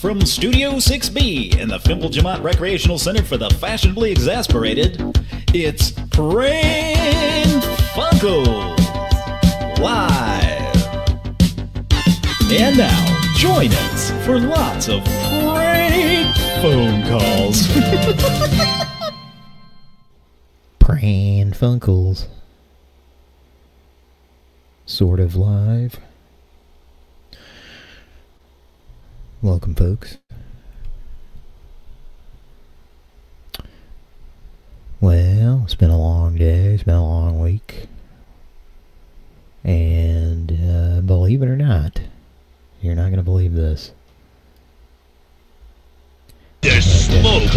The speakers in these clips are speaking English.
from Studio 6B in the Fimple Jamont Recreational Center for the Fashionably Exasperated, it's Pran Funkels Live. And now, join us for lots of prank phone calls. Pran Funkels. Sort of live. Welcome, folks. Well, it's been a long day, it's been a long week. And uh, believe it or not, you're not going to believe this. There's smoke.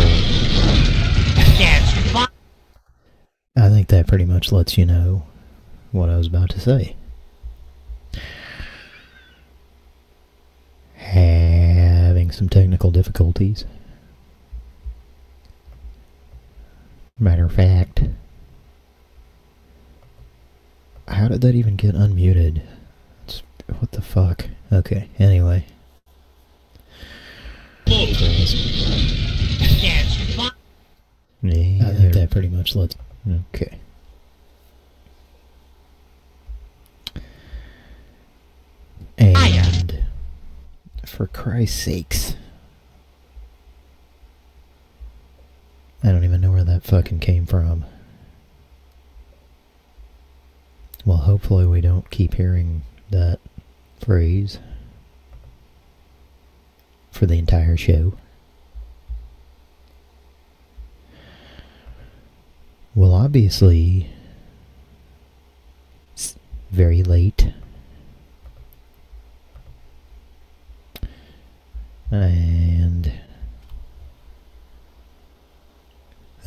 There's fire. I think that pretty much lets you know what I was about to say. Having some technical difficulties. Matter of fact, how did that even get unmuted? It's, what the fuck? Okay, anyway. Yeah, I think that pretty much lets. Okay. And for Christ's sakes, I don't even know where that fucking came from. Well, hopefully we don't keep hearing that phrase for the entire show. Well, obviously, it's very late. And...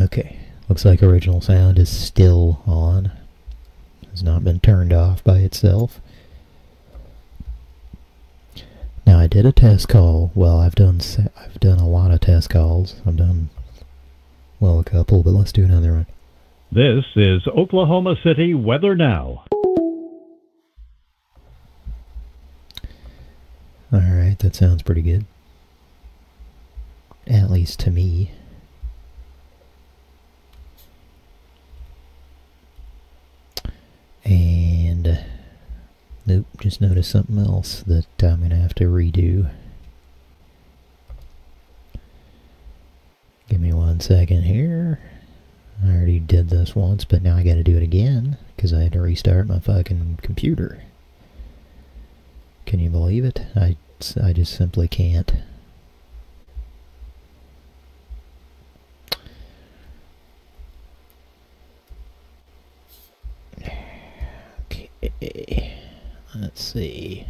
Okay, looks like original sound is still on. Has not been turned off by itself. Now I did a test call. Well, I've done I've done a lot of test calls. I've done well a couple, but let's do another one. This is Oklahoma City Weather Now. All right, that sounds pretty good. At least to me. And uh, nope, just noticed something else that I'm gonna have to redo. Give me one second here. I already did this once, but now I gotta do it again because I had to restart my fucking computer. Can you believe it? I, I just simply can't. Okay. Let's see.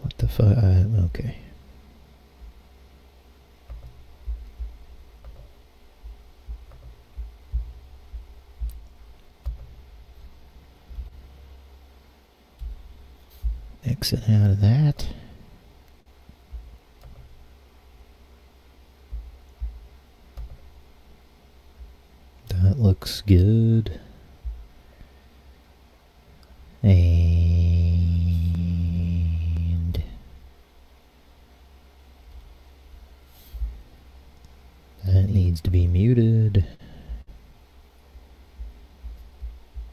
What the fuck? Uh, okay. Exit out of that. That looks good. And that needs to be muted.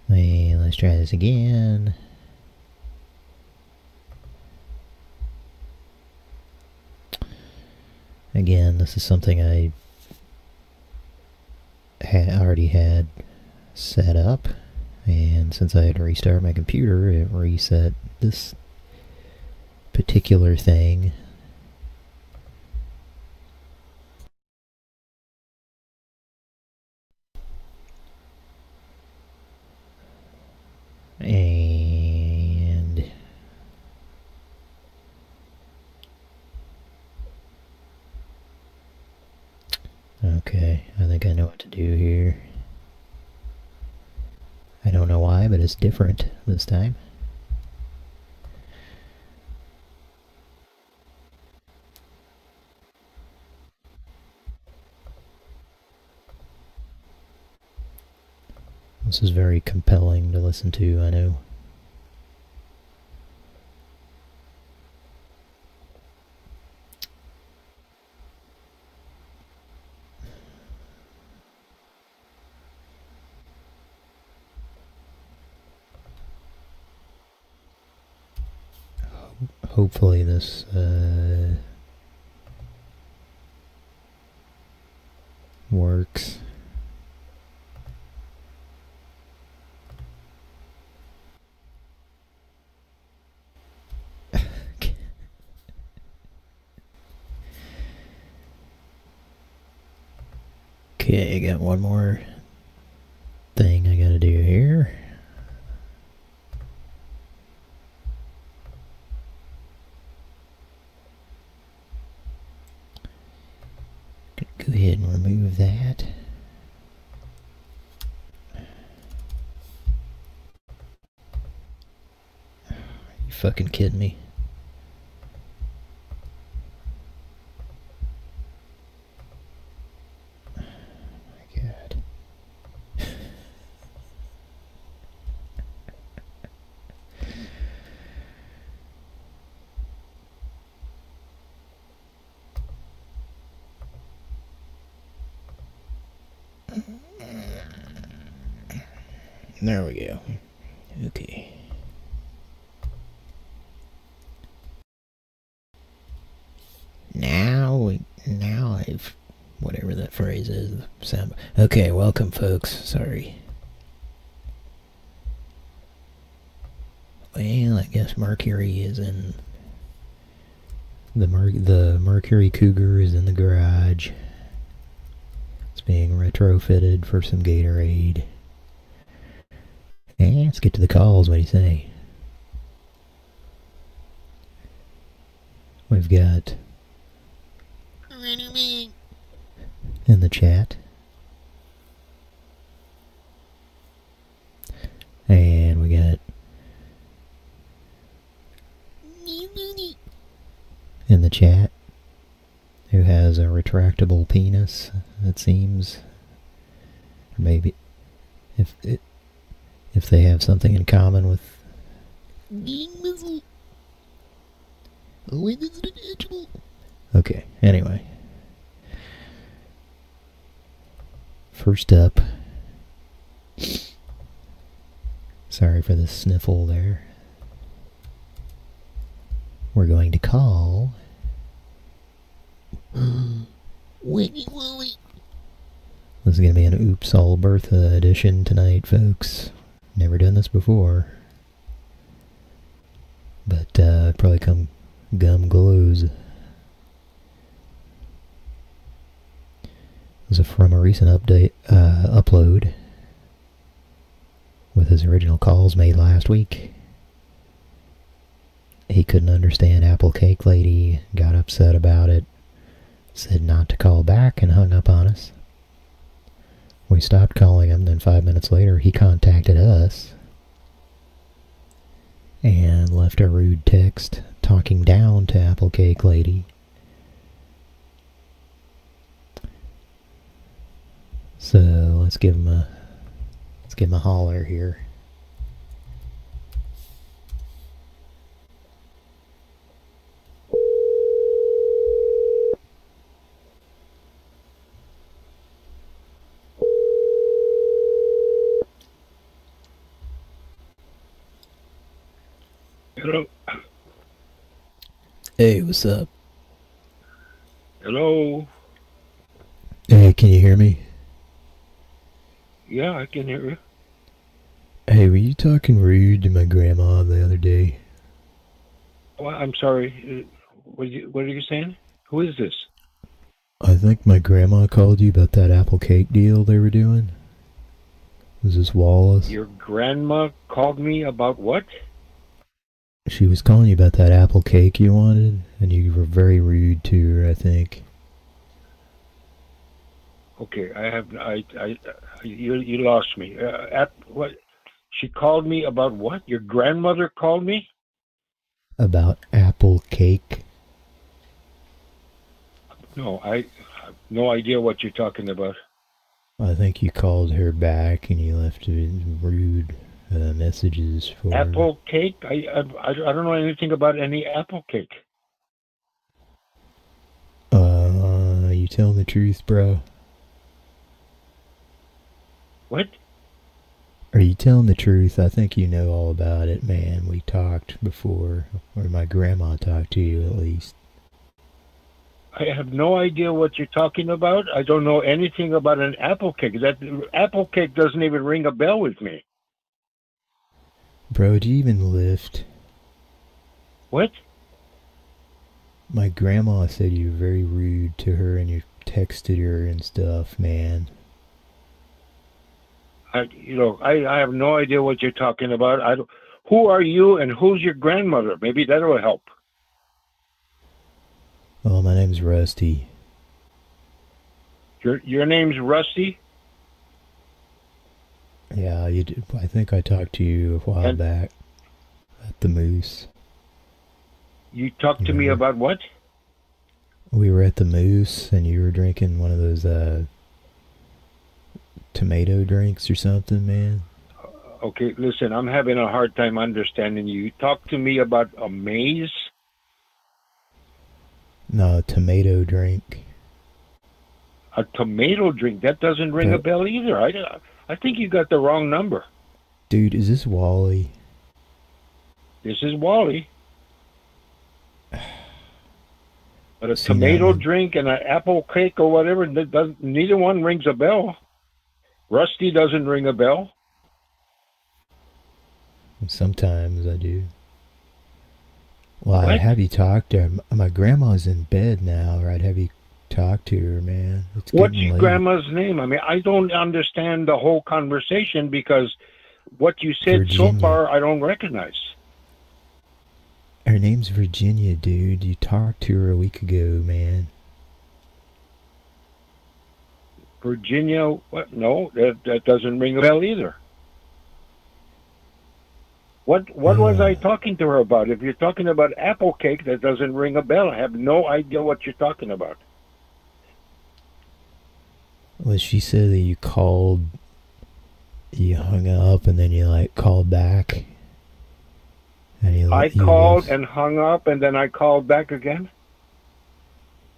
And let's try this again. Again, this is something I ha already had set up, and since I had to restart my computer, it reset this particular thing. different this time. This is very compelling to listen to, I know. Hopefully this, uh, works. Okay, I got one more thing I gotta do here. Go ahead and remove that. You fucking kidding me? There we go. Okay. Now, we- now I've, whatever that phrase is, sound. Okay, welcome, folks. Sorry. Well, I guess Mercury is in. The Mer- the Mercury Cougar is in the garage. It's being retrofitted for some Gatorade. Eh, let's get to the calls. What do you say? We've got in the chat. And we got in the chat who has a penis, it seems. Maybe if it, if they have something in common with Okay, anyway. First up. Sorry for the sniffle there. We're going to call. Winnie Wooly. This is going to be an Oops All Bertha edition tonight, folks. Never done this before. But, uh, probably come gum glows. This is from a recent update, uh, upload with his original calls made last week. He couldn't understand Apple Cake Lady, got upset about it, said not to call back, and hung up on us. We stopped calling him, then five minutes later he contacted us and left a rude text talking down to Apple Cake Lady. So let's give him a let's give him a holler here. Hello. Hey, what's up? Hello. Hey, can you hear me? Yeah, I can hear you. Hey, were you talking rude to my grandma the other day? Well, I'm sorry. uh, What are you, what are you saying? Who is this? I think my grandma called you about that apple cake deal they were doing. Was this Wallace? Your grandma called me about what? She was calling you about that apple cake you wanted, and you were very rude to her, I think. Okay, I have I I you you lost me. Uh, at what? She called me about what? Your grandmother called me? About apple cake. No, I have no idea what you're talking about. I think you called her back and you left rude uh, messages for. Apple cake? I, I I don't know anything about any apple cake. Uh, you telling the truth, bro? What? Are you telling the truth? I think you know all about it, man. We talked before, or my grandma talked to you at least. I have no idea what you're talking about. I don't know anything about an apple cake. That apple cake doesn't even ring a bell with me. Bro, do you even lift? What? My grandma said you were very rude to her and you texted her and stuff, man. I, you know, I, I have no idea what you're talking about. I don't, who are you and who's your grandmother? Maybe that will help. Oh, my name's Rusty. Your your name's Rusty. Yeah, you. Did, I think I talked to you a while And- back at the Moose. You talked to me about what? We were at the Moose, and you were drinking one of those uh, tomato drinks or something, man. Okay, listen, I'm having a hard time understanding you. You talked to me about a maze. No, tomato drink. A tomato drink that doesn't ring a bell either. I, I think you got the wrong number. Dude, is this Wally? This is Wally. But a See, tomato drink and an apple cake or whatever, neither one rings a bell. Rusty doesn't ring a bell. Sometimes I do. Well, I'd have you talk to her. My grandma's in bed now, or I'd have you talk to her, man. It's What's your late. grandma's name? I mean, I don't understand the whole conversation because what you said so far, I don't recognize. Her name's Virginia, dude. You talked to her a week ago, man. Virginia, what? No, that, that doesn't ring a bell either. What what was Uh. I talking to her about? If you're talking about apple cake, that doesn't ring a bell. I have no idea what you're talking about. Well, she said that you called, you hung up, and then you like called back. And you, I you called left- and hung up, and then I called back again.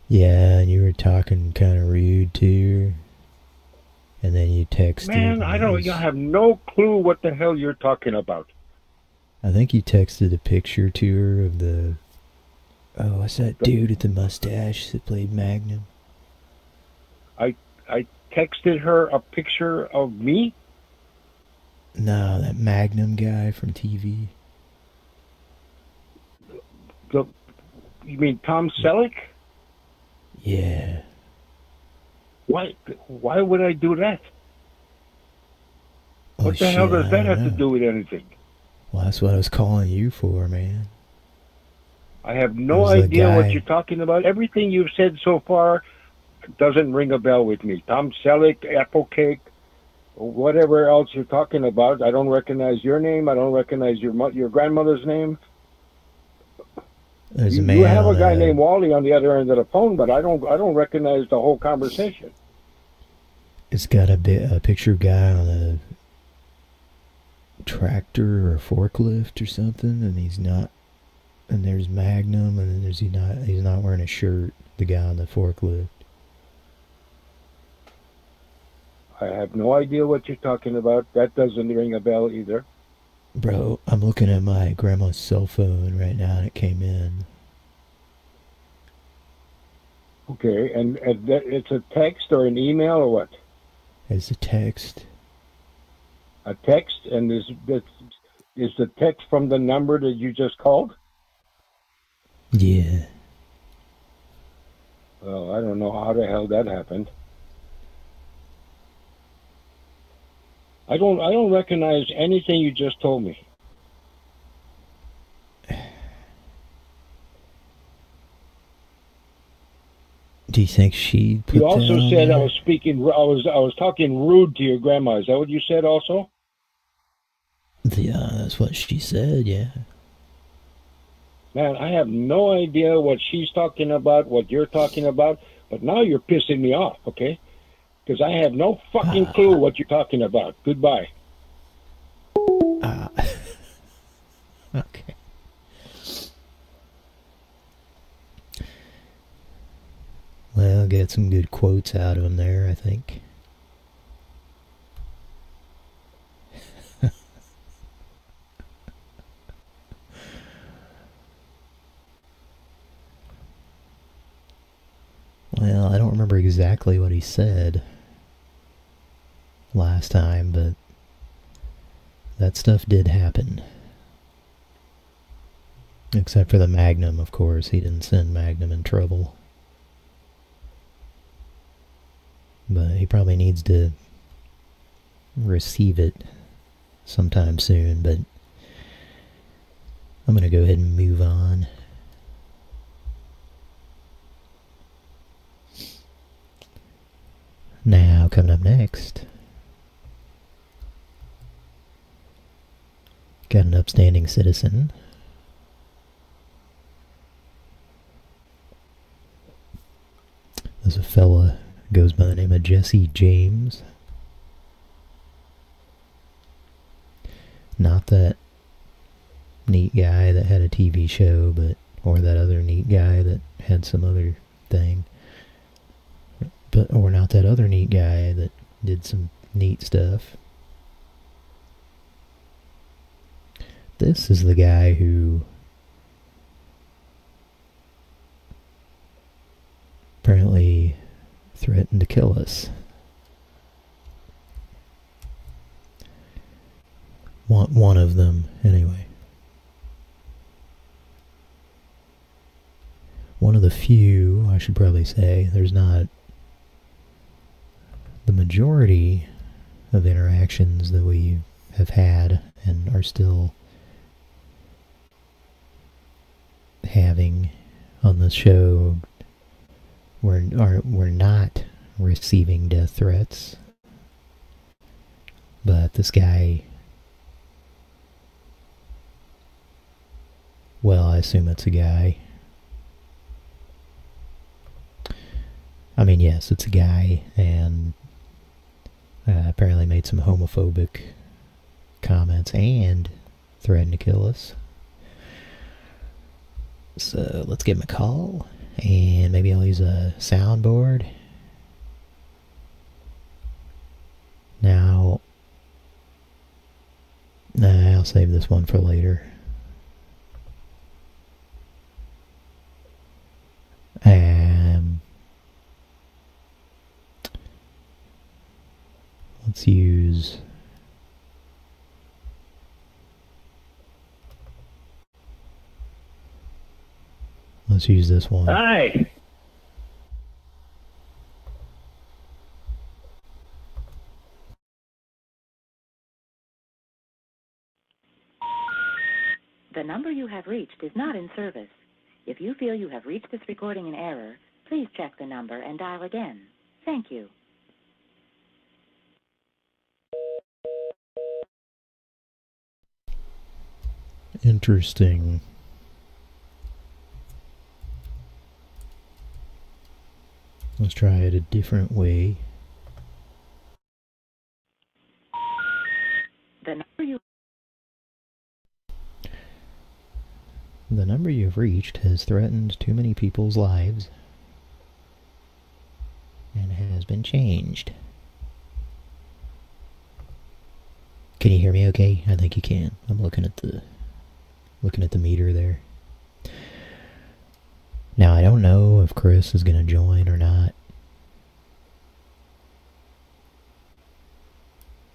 yeah, and you were talking kind of rude to her. And then you texted. Man, I don't. was- I have no clue what the hell you're talking about. I think you texted a picture to her of the. Oh, what's that dude with the mustache that played Magnum? I texted her a picture of me. No, that Magnum guy from TV. The, you mean Tom Selleck? Yeah. Why? Why would I do that? What the hell does that have to do with anything? Well, that's what I was calling you for, man. I have no idea what you're talking about. Everything you've said so far doesn't ring a bell with me. Tom Selleck, Apple Cake, whatever else you're talking about. I don't recognize your name. I don't recognize your mo- your grandmother's name. There's You, a man. you have a guy named Wally on the other end of the phone, but I don't I don't recognize the whole conversation. It's got a bit a picture of guy on a tractor or a forklift or something, and he's not. And there's Magnum, and then there's he not. He's not wearing a shirt. The guy on the forklift. I have no idea what you're talking about. That doesn't ring a bell either. Bro, I'm looking at my grandma's cell phone right now, and it came in. Okay, and, and that, it's a text or an email or what? As a text. A text, and is that is is the text from the number that you just called? Yeah. Well, I don't know how the hell that happened. I don't I don't recognize anything you just told me. Do you think she put You also said I was speaking I was I was talking rude to your grandma. Is that what you said also? Yeah, uh, that's what she said. Yeah. Man, I have no idea what she's talking about, what you're talking about, but now you're pissing me off, okay? Because I have no fucking clue what you're talking about. Goodbye. Uh, okay. Well, get some good quotes out of him there, I think. well, I don't remember exactly what he said last time, but that stuff did happen. Except for the Magnum, of course. He didn't send Magnum in trouble. But he probably needs to receive it sometime soon, but I'm going to go ahead and move on. Now, coming up next, got an upstanding citizen. There's a fella goes by the name of Jesse James. Not that neat guy that had a TV show, but or that other neat guy that had some other thing. But or not that other neat guy that did some neat stuff. This is the guy who apparently threatened to kill us. One, one of them, anyway. One of the few, I should probably say, there's not the majority of interactions that we have had and are still having on the show we're are we're not receiving death threats. But this guy well I assume it's a guy. I mean yes it's a guy and uh, apparently made some homophobic comments and threatened to kill us so let's give him a call, and maybe I'll use a soundboard. Now, nah, I'll save this one for later. Um, let's use Let's use this one. Hi. The number you have reached is not in service. If you feel you have reached this recording in error, please check the number and dial again. Thank you. Interesting. Let's try it a different way. The number you The number you've reached has threatened too many people's lives and has been changed. Can you hear me okay? I think you can. I'm looking at the looking at the meter there. Now, I don't know if Chris is going to join or not.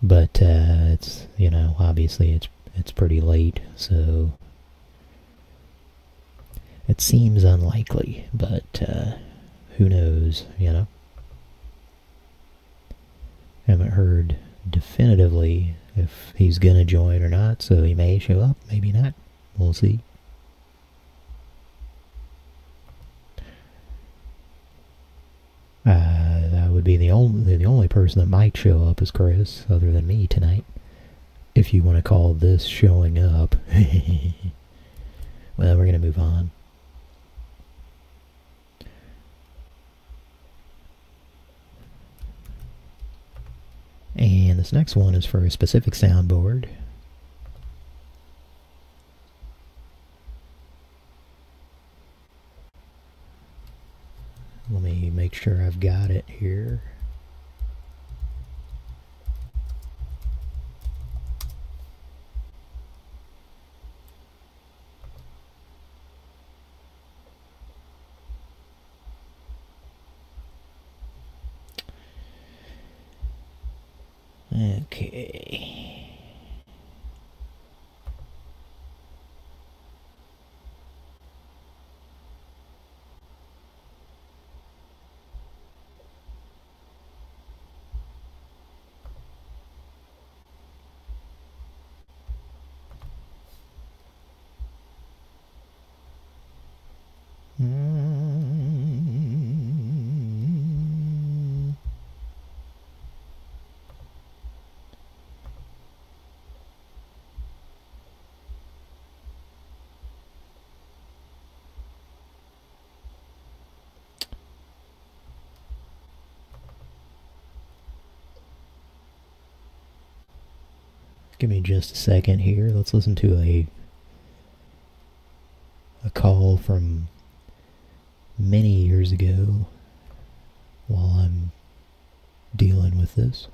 But, uh, it's, you know, obviously it's, it's pretty late, so... It seems unlikely, but, uh, who knows, you know? Haven't heard definitively if he's going to join or not, so he may show up, maybe not. We'll see. Uh, that would be the only the only person that might show up is Chris, other than me tonight. If you want to call this showing up. well, we're gonna move on. And this next one is for a specific soundboard. Let me make sure I've got it here. Okay. Mm. Give me just a second here. Let's listen to a a call from many years ago while I'm dealing with this.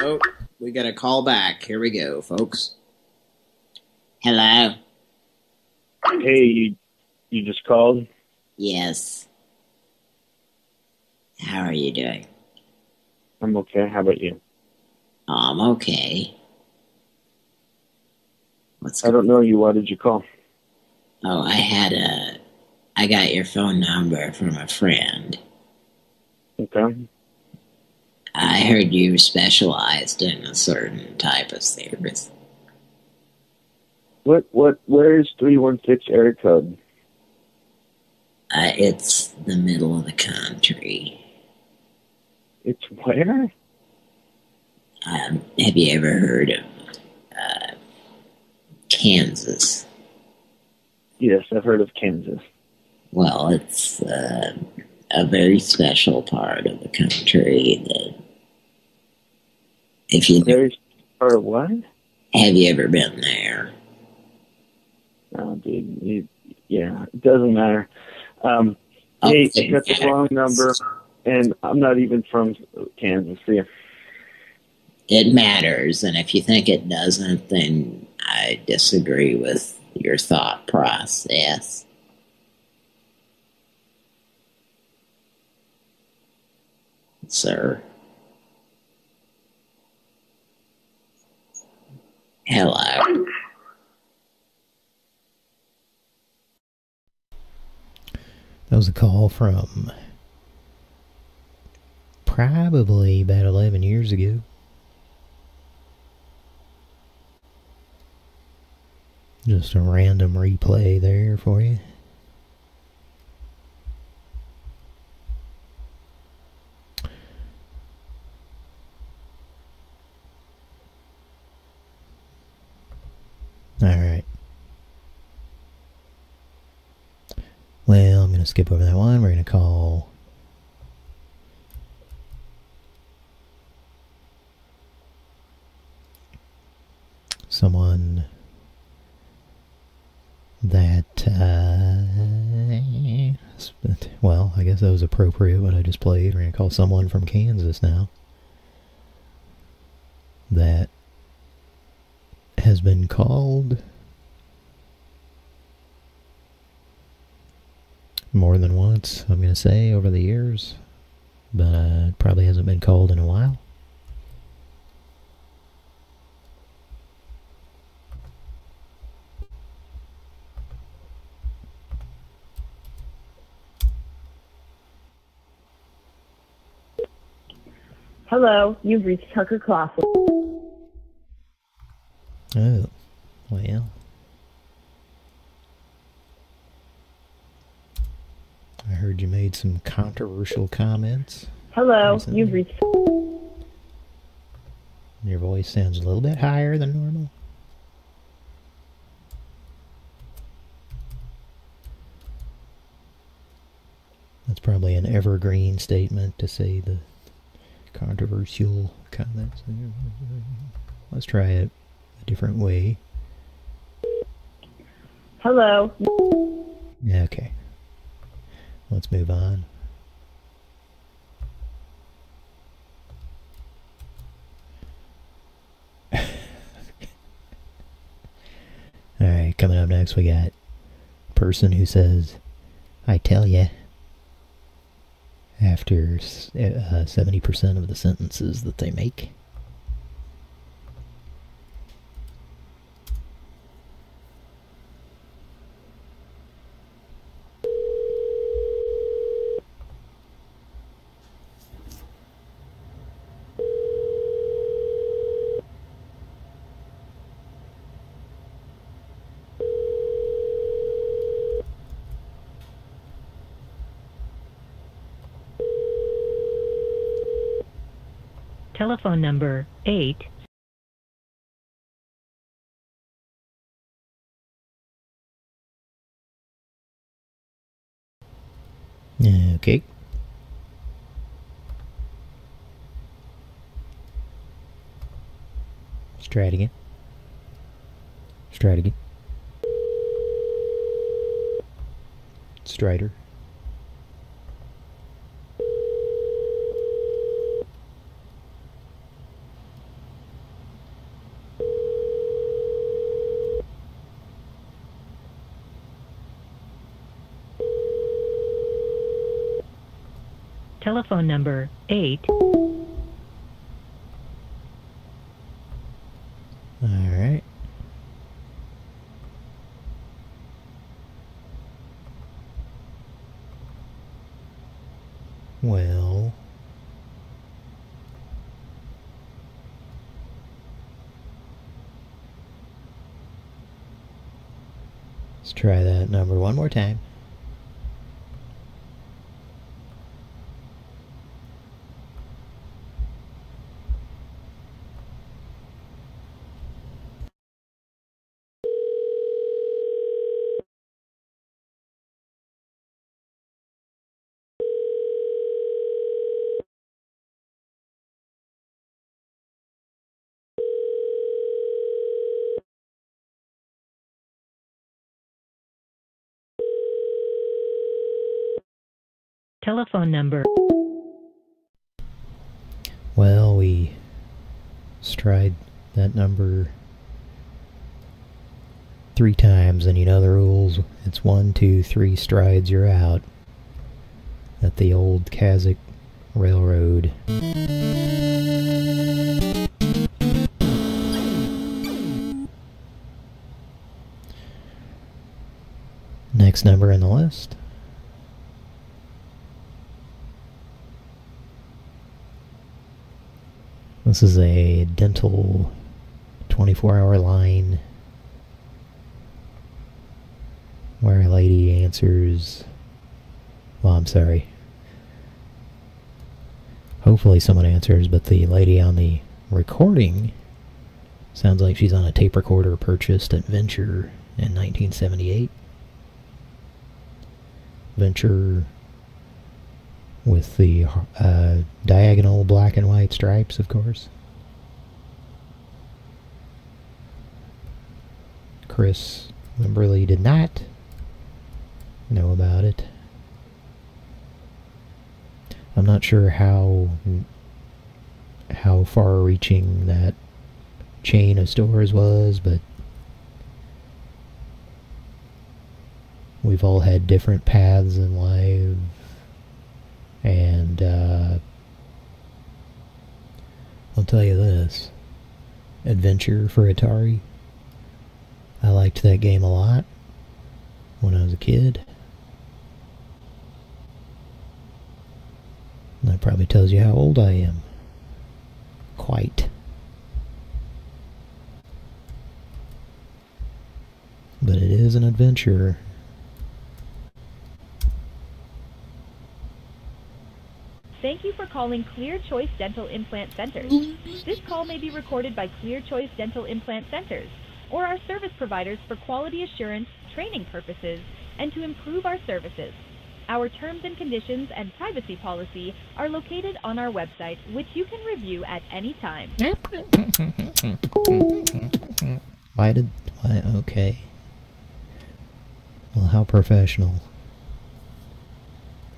Oh, we got a call back. Here we go, folks. Hello. Hey, you, you just called? Yes. How are you doing? I'm okay. How about you? I'm okay. What's I don't know you. Why did you call? Oh, I had a. I got your phone number from a friend. Okay. I heard you specialized in a certain type of service. What, what, where is 316 area code? Uh, it's the middle of the country. It's where? Um, have you ever heard of Kansas? Yes, I've heard of Kansas. Well, it's uh, a very special part of the country that if you Very part of what? have you ever been there? Oh, dude. You, yeah, it doesn't matter. Um, hey, Okay. you got the wrong number, and I'm not even from Kansas. See. It matters, and if you think it doesn't, then I disagree with your thought process. Sir. Hello. That was a call from probably about 11 years ago. Just a random replay there for you. Alright. Well, I'm going to skip over that one. We're going to call someone that, uh, well, I guess that was appropriate what I just played. We're going to call someone from Kansas now that has been called more than once, I'm going to say, over the years. But uh, probably hasn't been called in a while. Hello, you've reached Tucker Clausen. Oh, well. I heard you made some controversial comments. Hello, Recently. you've reached. Your voice sounds a little bit higher than normal. That's probably an evergreen statement to say the controversial comments. Let's try it a different way. Hello. Okay. Let's move on. Alright, coming up next we got person who says, I tell ya, after uh, 70% of the sentences that they make. Telephone number 8 Okay. Let's try it again. Let's try it again. Strider. Telephone number 8 Alright. Well. Let's try that number one more time. Telephone number Well, we stride that number three times, and you know the rules. It's one, two, three strides, you're out. At the old Kazakh Railroad. Next number in the list. This is a dental 24 hour line where a lady answers. Well, I'm sorry. Hopefully, someone answers, but the lady on the recording sounds like she's on a tape recorder purchased at Venture in 1978. Venture with the uh, diagonal black and white stripes, of course. Chris Wimberly did not know about it. I'm not sure how how far-reaching that chain of stores was, but we've all had different paths in life and uh, I'll tell you this Adventure for Atari. I liked that game a lot when I was a kid. That probably tells you how old I am. Quite. But it is an adventure. Thank you for calling Clear Choice Dental Implant Centers. This call may be recorded by Clear Choice Dental Implant Centers or our service providers for quality assurance, training purposes, and to improve our services. Our terms and conditions and privacy policy are located on our website, which you can review at any time. Why did... Why, okay. Well, how professional.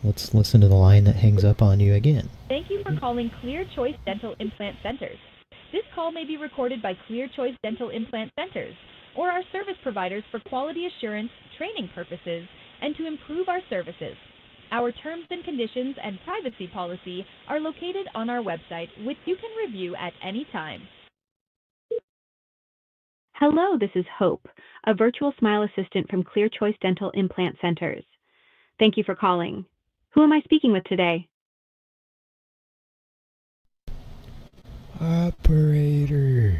Let's listen to the line that hangs up on you again. Thank you for calling Clear Choice Dental Implant Centers. This call may be recorded by Clear Choice Dental Implant Centers or our service providers for quality assurance, training purposes, and to improve our services. Our terms and conditions and privacy policy are located on our website, which you can review at any time. Hello, this is Hope, a virtual smile assistant from Clear Choice Dental Implant Centers. Thank you for calling. Who am I speaking with today? Operator.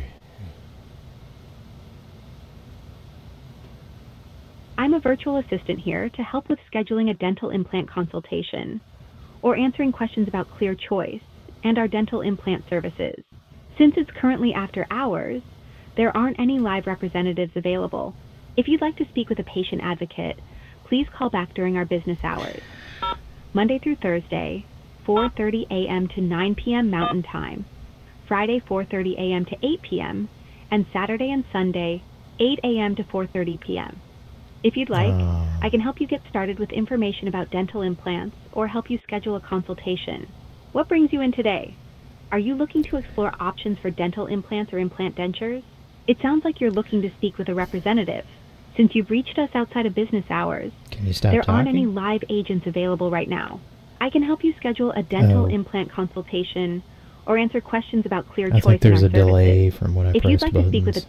I'm a virtual assistant here to help with scheduling a dental implant consultation or answering questions about Clear Choice and our dental implant services. Since it's currently after hours, there aren't any live representatives available. If you'd like to speak with a patient advocate, please call back during our business hours. Monday through Thursday, 4:30 a.m. to 9 p.m. Mountain Time, Friday 4:30 a.m. to 8 p.m., and Saturday and Sunday 8 a.m. to 4:30 p.m. If you'd like, ah. I can help you get started with information about dental implants or help you schedule a consultation. What brings you in today? Are you looking to explore options for dental implants or implant dentures? It sounds like you're looking to speak with a representative. Since you've reached us outside of business hours, Can you stop there aren't any live agents available right now. I can help you schedule a dental Oh. implant consultation or answer questions about Clear I Choice think there's a our delay from when I If you'd pressed like to speak with a.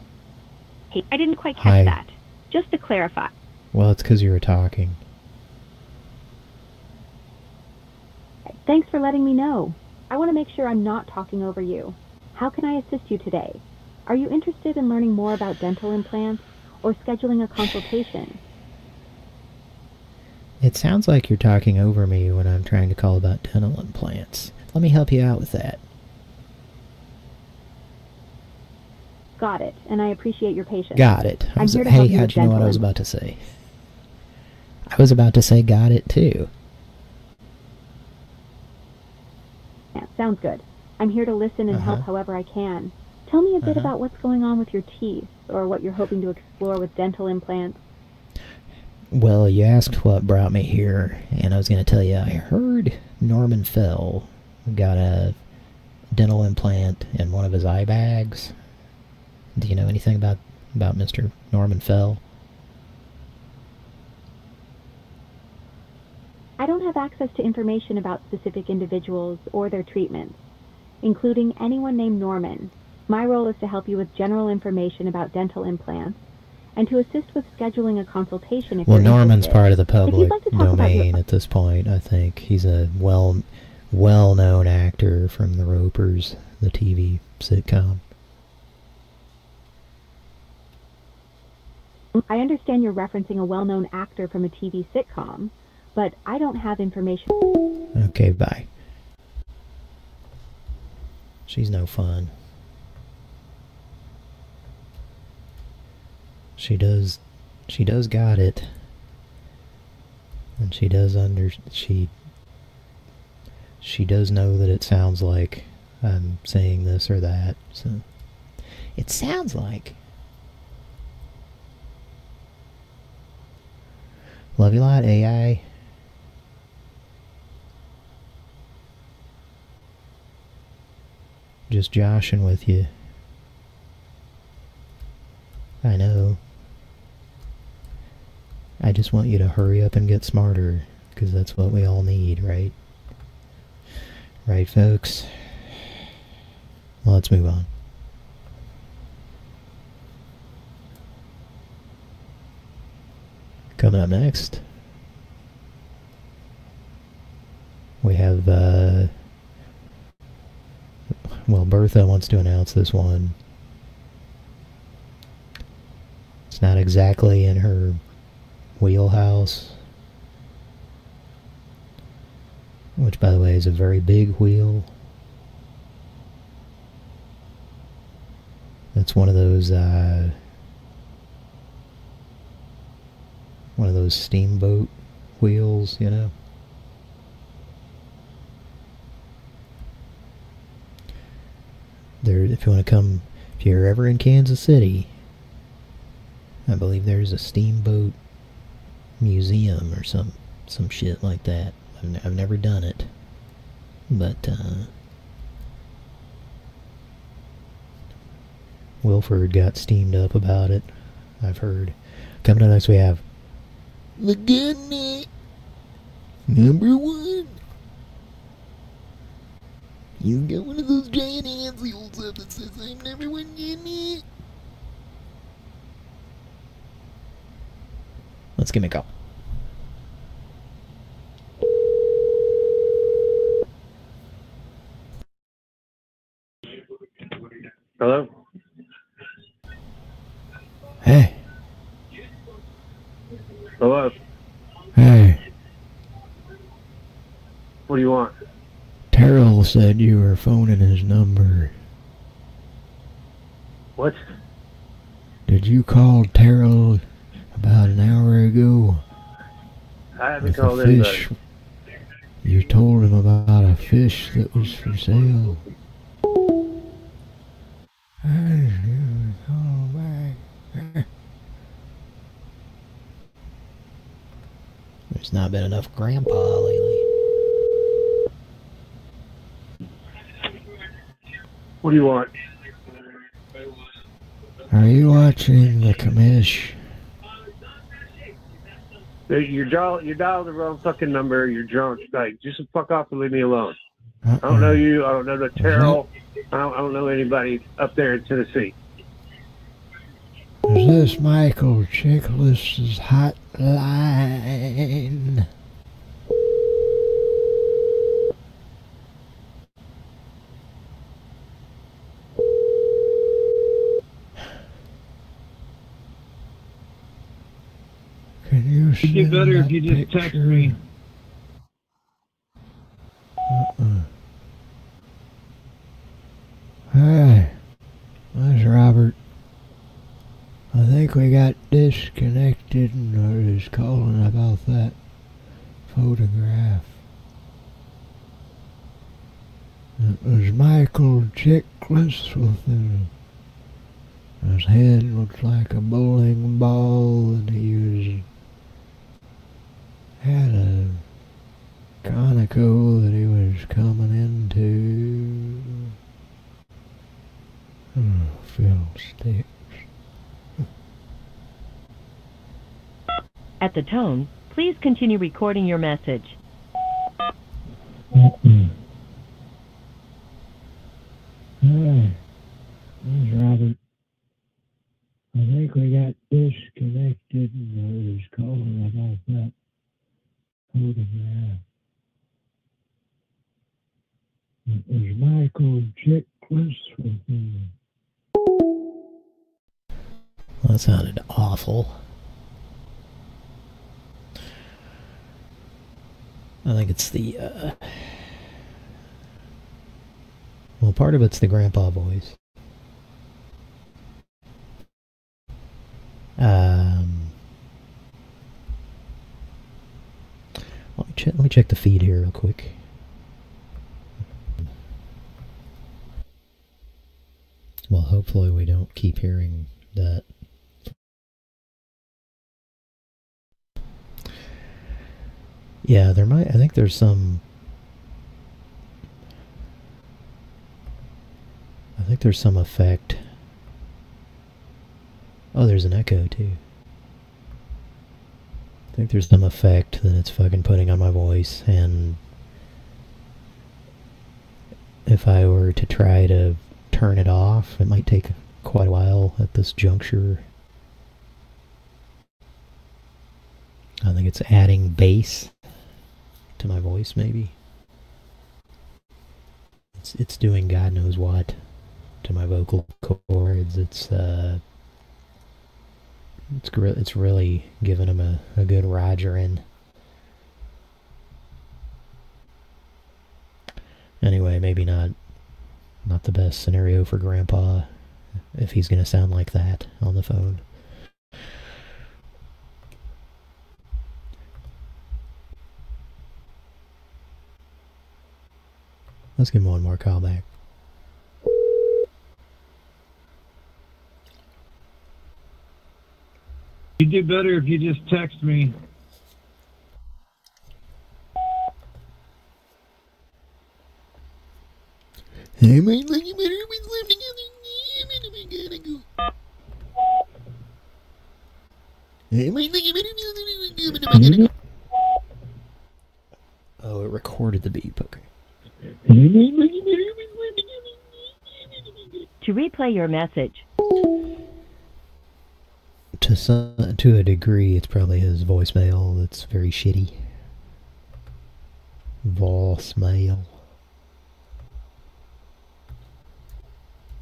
Hey, I didn't quite catch Hi. that. Just to clarify, Well, it's because you were talking. Thanks for letting me know. I want to make sure I'm not talking over you. How can I assist you today? Are you interested in learning more about dental implants or scheduling a consultation? It sounds like you're talking over me when I'm trying to call about dental implants. Let me help you out with that. Got it, and I appreciate your patience. Got it. I I'm here to hey, help you how'd you know what I was about to say? I was about to say got it too. Yeah, sounds good. I'm here to listen and help Uh-huh. however I can. Tell me a bit Uh-huh. about what's going on with your teeth or what you're hoping to explore with dental implants. Well, you asked what brought me here, and I was going to tell you I heard Norman Fell got a dental implant in one of his eye bags. Do you know anything about about Mr. Norman Fell? I don't have access to information about specific individuals or their treatments, including anyone named Norman. My role is to help you with general information about dental implants and to assist with scheduling a consultation if Well, you're Norman's interested. part of the public like about your- domain at this point. I think he's a well well-known actor from The Ropers, the TV sitcom. I understand you're referencing a well-known actor from a TV sitcom, but I don't have information. Okay, bye. She's no fun. She does she does got it. And she does under she she does know that it sounds like I'm saying this or that. So it sounds like Love you lot, AI. Just joshing with you. I know. I just want you to hurry up and get smarter, because that's what we all need, right? Right, folks? Let's move on. Coming up next, we have, uh, well, Bertha wants to announce this one. It's not exactly in her wheelhouse, which by the way is a very big wheel. That's one of those uh, one of those steamboat wheels, you know. There, if you want to come, if you're ever in Kansas City, I believe there's a steamboat museum or some some shit like that. I've, n- I've never done it, but uh, Wilford got steamed up about it. I've heard. Coming up next, we have the Gunny number one. He's got one of those giant hands he holds up that says, I'm number one Gunny. Let's give him a call. Hello? Hey, Hello? hey, What do you want? Terrell said you were phoning his number. What? Did you call Terrell about an hour ago I haven't with a called anybody. fish? You told him about a fish that was for sale. There's not been enough grandpa lately. What do you want? Are you watching the commish? You're dial you're dialing the wrong fucking number. You're drunk. Like, just fuck off and leave me alone. I don't uh-uh. know you. I don't know the Terrell. I don't, I don't know anybody up there in Tennessee. Is this Michael Chiklis's hotline? Can you It'd be better if you just text me. Uh-uh. Hi, that's Robert. I think we got disconnected and I was calling about that photograph. It was Michael Chiklis with his, his head looks like a bowling ball and he was had a Conoco that he was coming into. Oh, fiddlesticks. At the tone, please continue recording your message. Hi, that's Robert. I think we got disconnected and I was calling about that photograph. It was Michael Chiklis with him. That sounded awful. I think it's the, uh... Well, part of it's the grandpa voice. Um... Let me, check, let me check the feed here real quick. Well, hopefully we don't keep hearing that. Yeah, there might. I think there's some. I think there's some effect. Oh, there's an echo too. I think there's some effect that it's fucking putting on my voice, and if I were to try to turn it off, it might take quite a while at this juncture. I think it's adding bass to my voice, maybe. It's it's doing God knows what to my vocal cords. It's uh, it's gr- it's really giving them a, a good Roger in. Anyway, maybe not not the best scenario for Grandpa if he's gonna sound like that on the phone. Let's give him one more call back. You'd do better if you just text me. Hey, you better together. Go. Oh, it recorded the beep. Okay. To replay your message, To some, to a degree, it's probably his voicemail that's very shitty. Voicemail.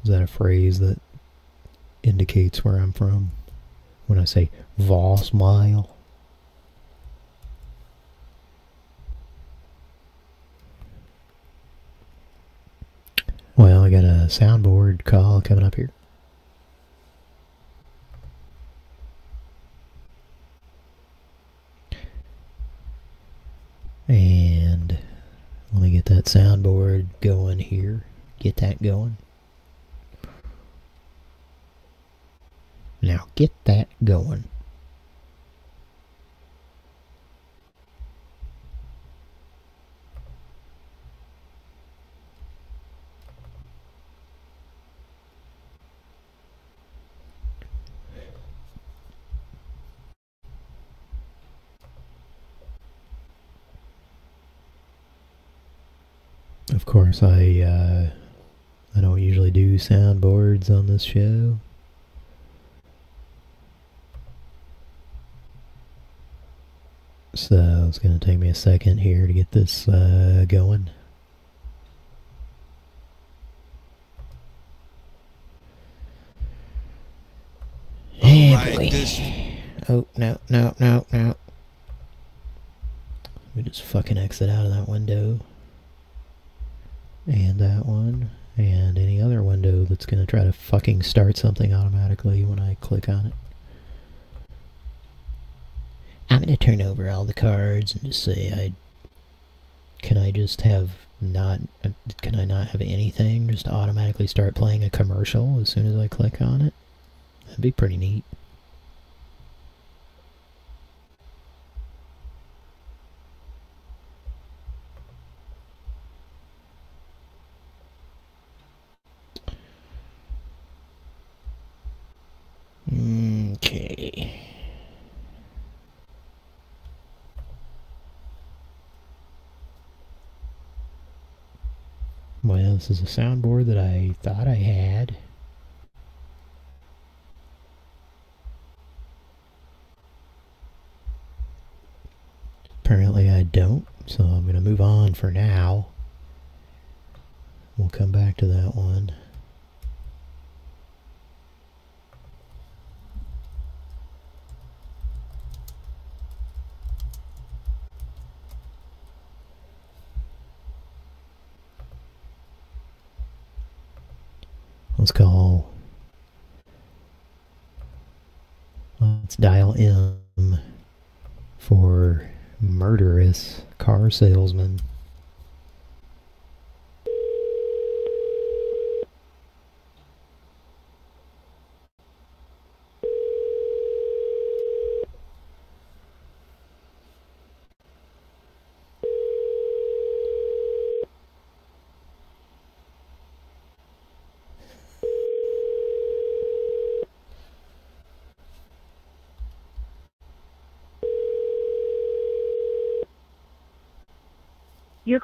Is that a phrase that indicates where I'm from? When I say voicemail? Well, I got a soundboard call coming up here. And let me get that soundboard going here. Get that going. Now get that going. Of course, I uh, I don't usually do soundboards on this show. So it's going to take me a second here to get this uh, going. Boy. Oh, no, no, no, no. Let me just fucking exit out of that window. And that one. And any other window that's going to try to fucking start something automatically when I click on it. I'm going to turn over all the cards and just say I... Can I just have not... Uh, can I not have anything just automatically start playing a commercial as soon as I click on it? That'd be pretty neat. Okay. Well, this is a soundboard that I thought I had. Apparently I don't, so I'm going to move on for now. We'll come back to that one. Let's call. Let's dial M for murderous car salesman.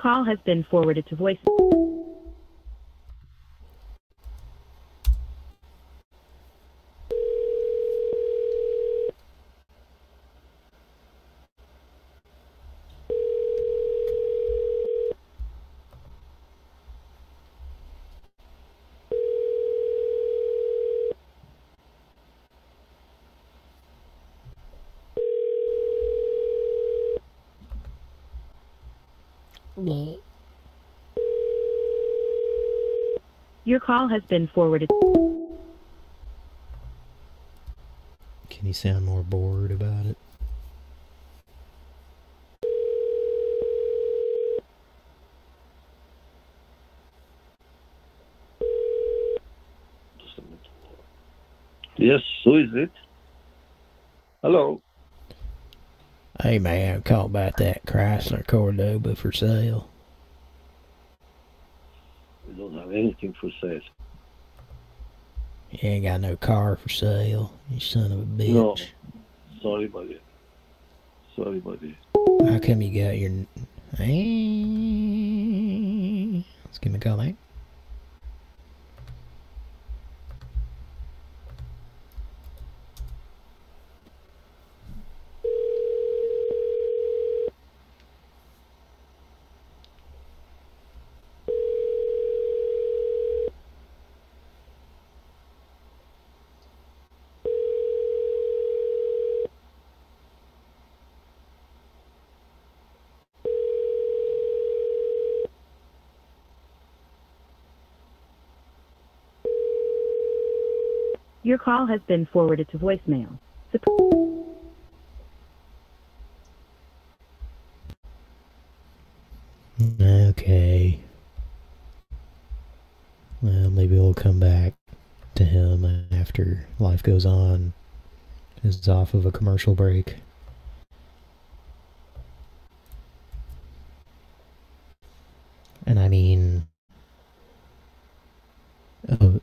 Call has been forwarded to voice. Call has been forwarded. Can you sound more bored about it? Yes, who is it? Hello. Hey man, I call about that Chrysler Cordoba for sale. We don't have anything for sale. You ain't got no car for sale, you son of a bitch. No. Sorry, buddy. Sorry, about buddy. How come you got your... Hey, let's give me a call, mate. Your call has been forwarded to voicemail. Okay. Well, maybe we'll come back to him after life goes on. Is off of a commercial break. And I mean, a,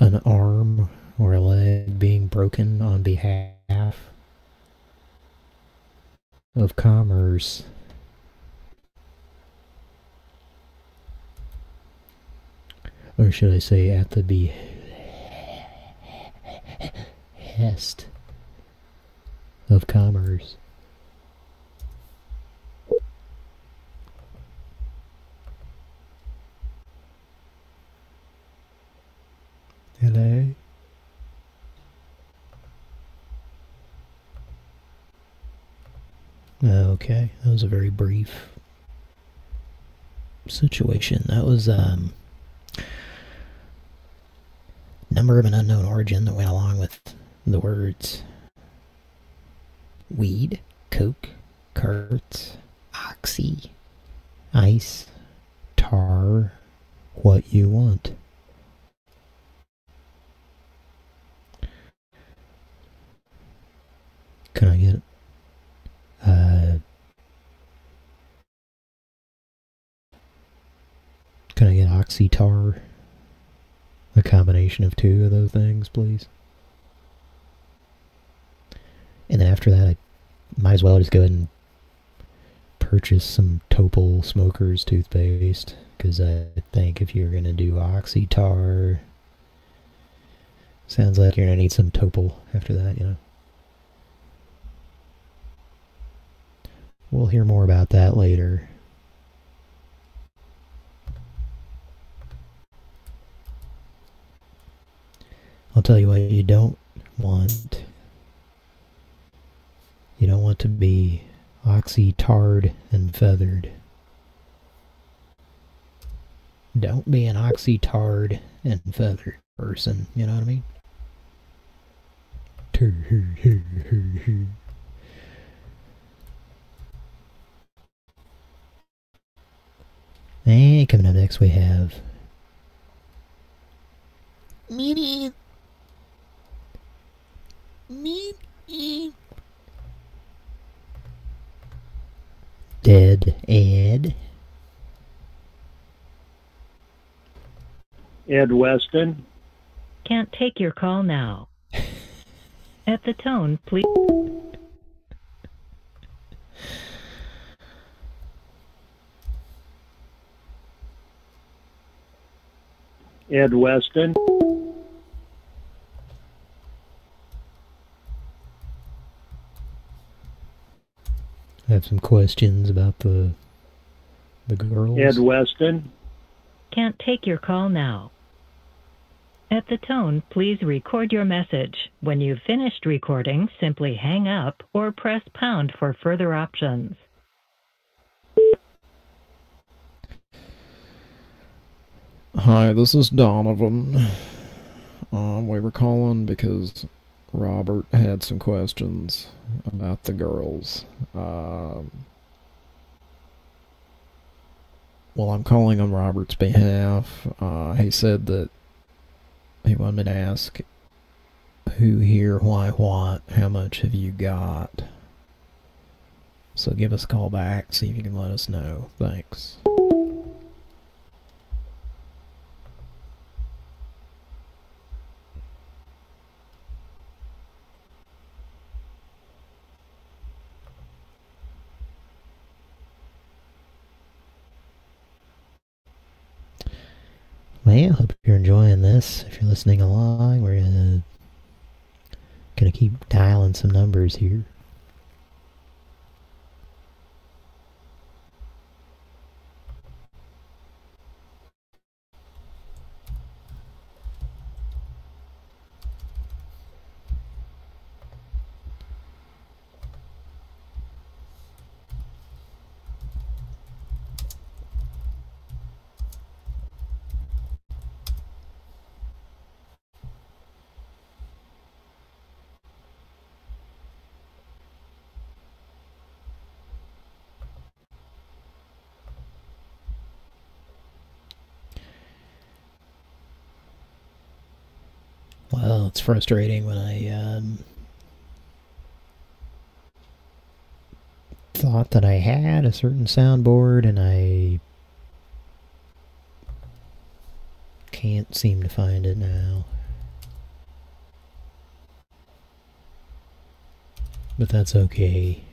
an arm or a leg being broken on behalf of commerce. Or should I say at the behest of commerce. Hello? Okay, that was a very brief situation. That was, um, number of an unknown origin that went along with the words weed, coke, carts, oxy, ice, tar, what you want. Can I get uh Can I get oxytar? A combination of two of those things, please. And then after that, I might as well just go ahead and purchase some Topol Smokers toothpaste. Because I think if you're going to do Oxytar, sounds like you're going to need some Topol after that, you know. We'll hear more about that later. Tell you what you don't want. You don't want to be oxy-tarred and feathered. Don't be an oxy-tarred and feathered person, you know what I mean? And coming up next we have Meanie. Meanie. Dead Ed. Ed Weston. Can't take your call now. At the tone, please. Ed Weston. Have some questions about the the girls. Ed Weston. Can't take your call now. At the tone, please record your message. When you've finished recording, simply hang up or press pound for further options. Hi, this is Donovan. Um, we were calling because Robert had some questions about the girls. Um, well, I'm calling on Robert's behalf. Uh, he said that he wanted me to ask Who here, why, what, how much have you got? So give us a call back, see if you can let us know. Thanks. Well, hope you're enjoying this. If you're listening along, we're gonna gonna keep dialing some numbers here. Well, it's frustrating when I um, thought that I had a certain soundboard and I can't seem to find it now. But that's okay.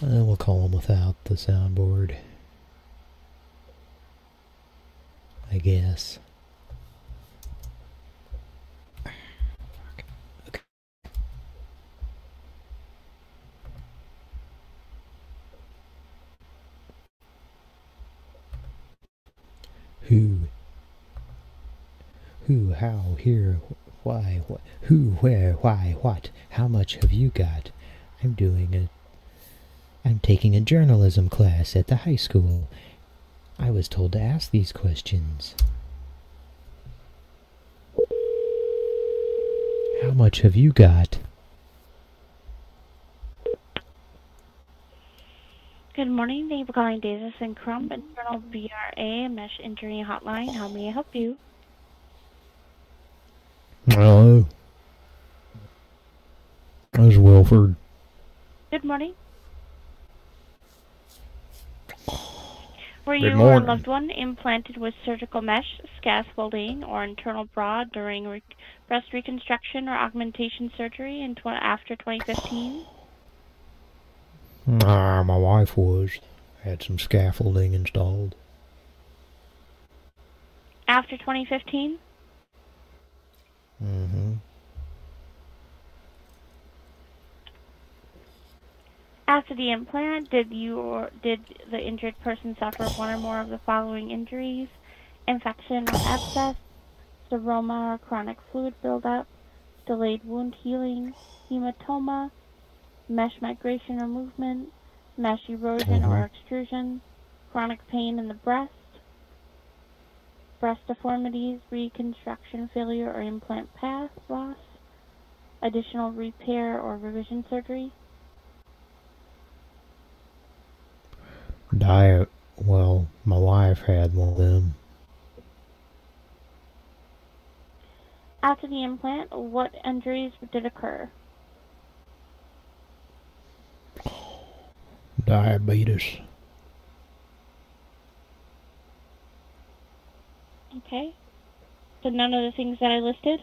Uh, we'll call them without the soundboard. Okay. Who? Who, how, here, why, what, who, where, why, what, how much have you got? I'm doing a I'm taking a journalism class at the high school. I was told to ask these questions. How much have you got? Good morning. Thank you for calling Davis and Crump Internal BRA Mesh Injury Hotline. How may I help you? Hello. This is Wilford. Good morning. Were Good you or a loved one implanted with surgical mesh, scaffolding, or internal bra during re- breast reconstruction or augmentation surgery in tw- after 2015? Ah, my wife was. Had some scaffolding installed. After 2015? Mm-hmm. After the implant, did you or did the injured person suffer one or more of the following injuries? Infection or abscess, seroma or chronic fluid buildup, delayed wound healing, hematoma, mesh migration or movement, mesh erosion or mm-hmm. extrusion, chronic pain in the breast, breast deformities, reconstruction failure or implant path loss, additional repair or revision surgery. Diet. Well, my wife had one of them. After the implant, what injuries did occur? Diabetes. Okay. So none of the things that I listed?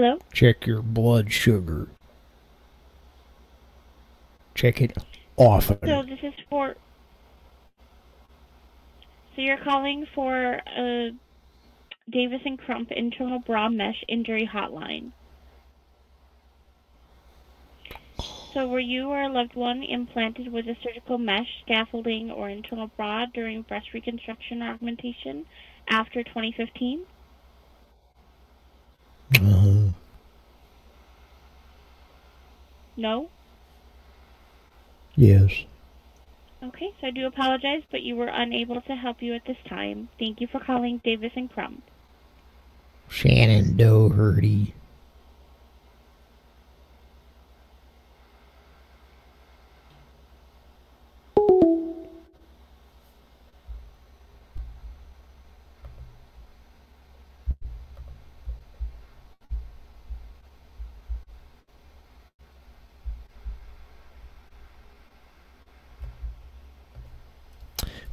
Hello? Check your blood sugar. Check it often. So this is for. So you're calling for a Davis and Crump internal bra mesh injury hotline. So were you or a loved one implanted with a surgical mesh, scaffolding, or internal bra during breast reconstruction or augmentation after 2015? Uh, No? Yes. Okay, so I do apologize, but you were unable to help you at this time. Thank you for calling Davis and Crump. Shannen Doherty.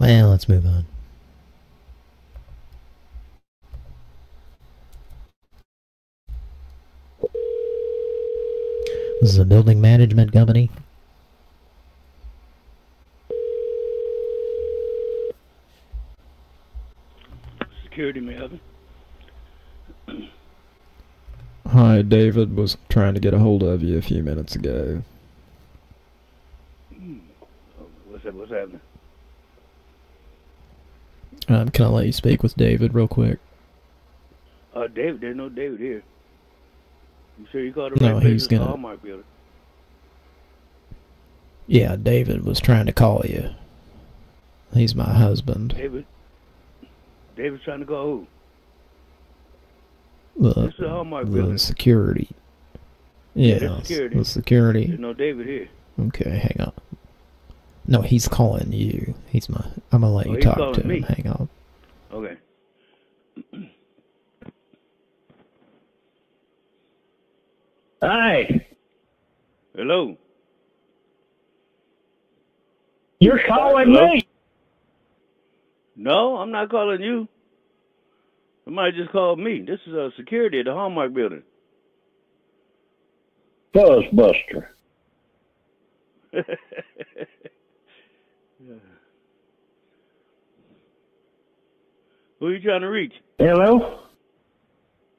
Well, let's move on. This is a building management company. Security, may I have it? Hi, David was trying to get a hold of you a few minutes ago. Hmm. What's that? What's happening? Um, can I let you speak with David real quick? Uh, David, there's no David here. You sure you called the No, right he's? Gonna- Hallmark building. Yeah, David was trying to call you. He's my husband. David. David's trying to go who? The, This is the Hallmark the building. security. Yeah, Yeah, security. the security. There's no David here. Okay, hang on. No, he's calling you. He's my. I'm gonna let Oh, you talk calling to him. me. Hang on. Okay. Hi. Hello. You're calling Hello? me. No, I'm not calling you. Somebody just called me. This is a security at the Hallmark building. Buzzbuster. who are you trying to reach? Hello?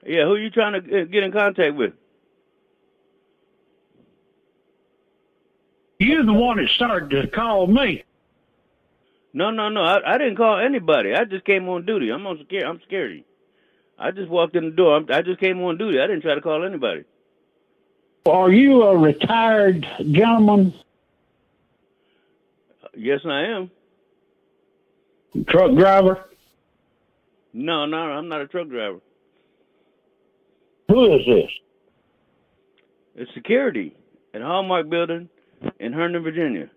Yeah, who are you trying to uh, get in contact with? You're the one that started to call me. No, no, no. I, I didn't call anybody. I just came on duty. I'm on security. I'm security. I just walked in the door. I'm, I just came on duty. I didn't try to call anybody. Are you a retired gentleman, Yes, I am. truck driver? No, no, I'm not a truck driver. Who is this? It's security at Hallmark Building in Herndon, Virginia.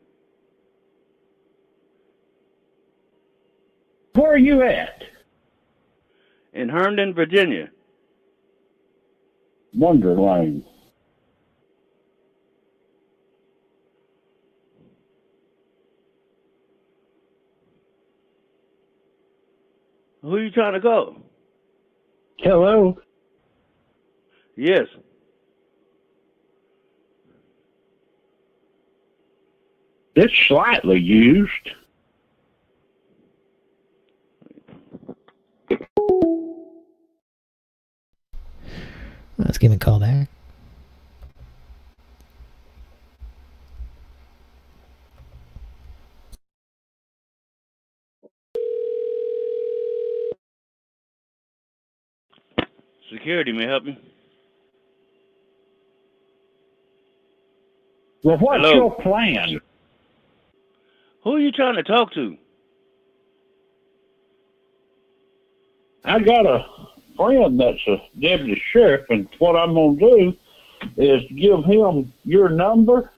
Where are you at? In Herndon, Virginia. Wonder Wonderland. Who are you trying to call? Hello? Yes. It's slightly used. Let's give him a call back. Security may I help you. Well, what's Hello? your plan? Who are you trying to talk to? I got a friend that's a deputy sheriff, and what I'm going to do is give him your number.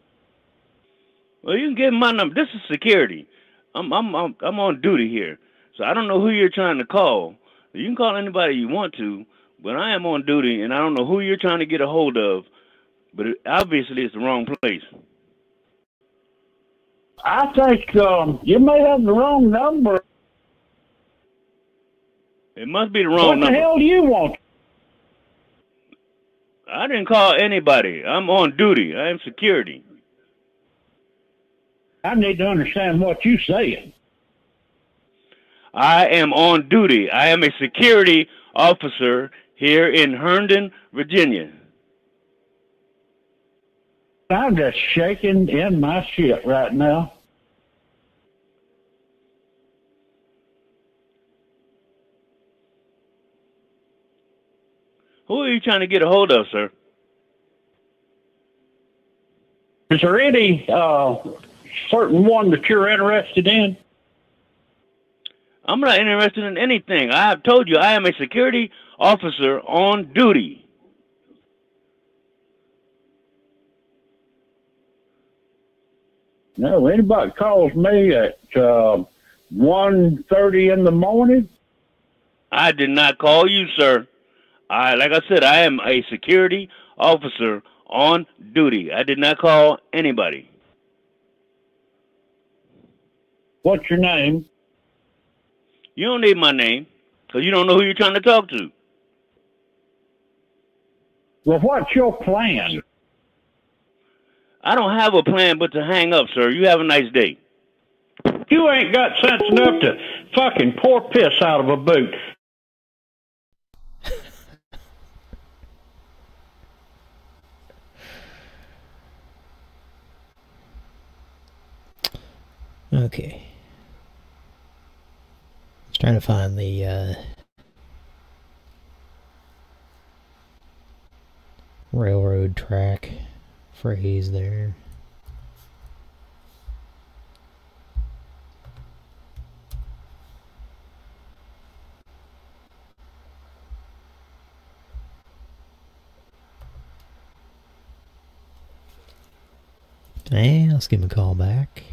Well, you can give him my number. This is security. I'm I'm I'm, I'm on duty here, so I don't know who you're trying to call. You can call anybody you want to, but I am on duty, and I don't know who you're trying to get a hold of. But it, obviously, it's the wrong place. I think um, you may have the wrong number. It must be the wrong number. what the number. hell do you want? I didn't call anybody. I'm on duty. I am security. I need to understand what you're saying. I am on duty. I am a security officer here in Herndon, Virginia. I'm just shaking in my shit right now. Who are you trying to get a hold of, sir? Is there any uh, certain one that you're interested in? I'm not interested in anything. I have told you I am a security officer on duty. No, anybody calls me at uh, one thirty in the morning. I did not call you, sir. I like I said, I am a security officer on duty. I did not call anybody. What's your name? You don't need my name because you don't know who you're trying to talk to. Well, what's your plan? I don't have a plan but to hang up, sir. You have a nice day. You ain't got sense enough to fucking pour piss out of a boot. Okay. Just trying to find the, uh... Railroad track phrase there. Hey, let's give him a call back.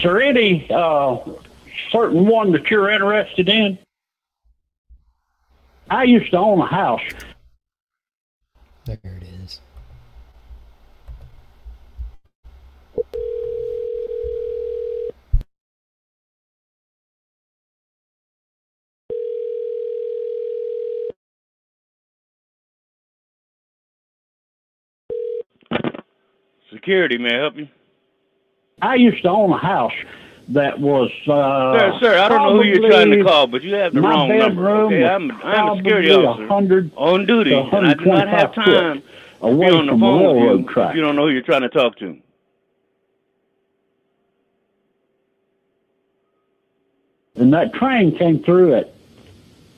Is there any uh, certain one that you're interested in? I used to own a house. There it is. Security, may I help you? I used to own a house that was. Uh, sir, sir, I don't know who you're trying to call, but you have the wrong number. Okay, I'm I'm a security officer on duty, and I do not have time to be on the phone with you if you don't know who you're trying to talk to. And that train came through at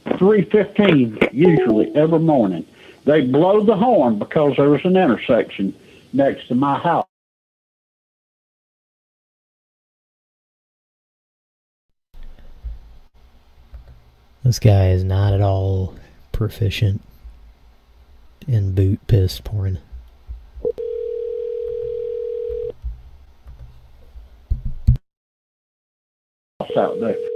3.15 usually every morning. They blow the horn because there was an intersection next to my house. This guy is not at all proficient in boot piss porn. out there.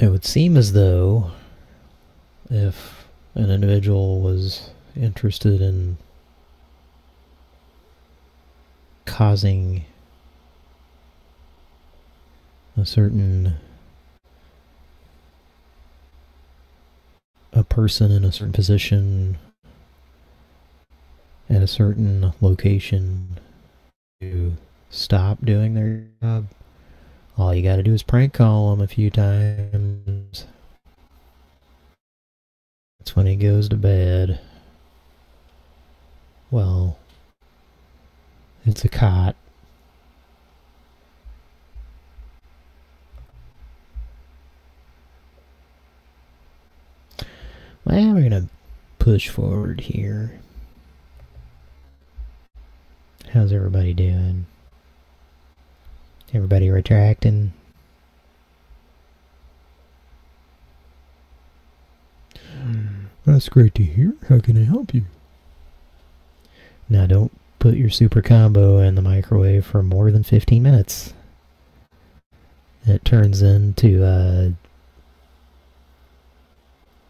It would seem as though if an individual was interested in causing a certain a person in a certain position at a certain location to stop doing their job all you gotta do is prank call him a few times. That's when he goes to bed. Well, it's a cot. Well, we're gonna push forward here. How's everybody doing? Everybody retracting? That's great to hear. How can I help you? Now don't put your super combo in the microwave for more than 15 minutes. It turns into, uh...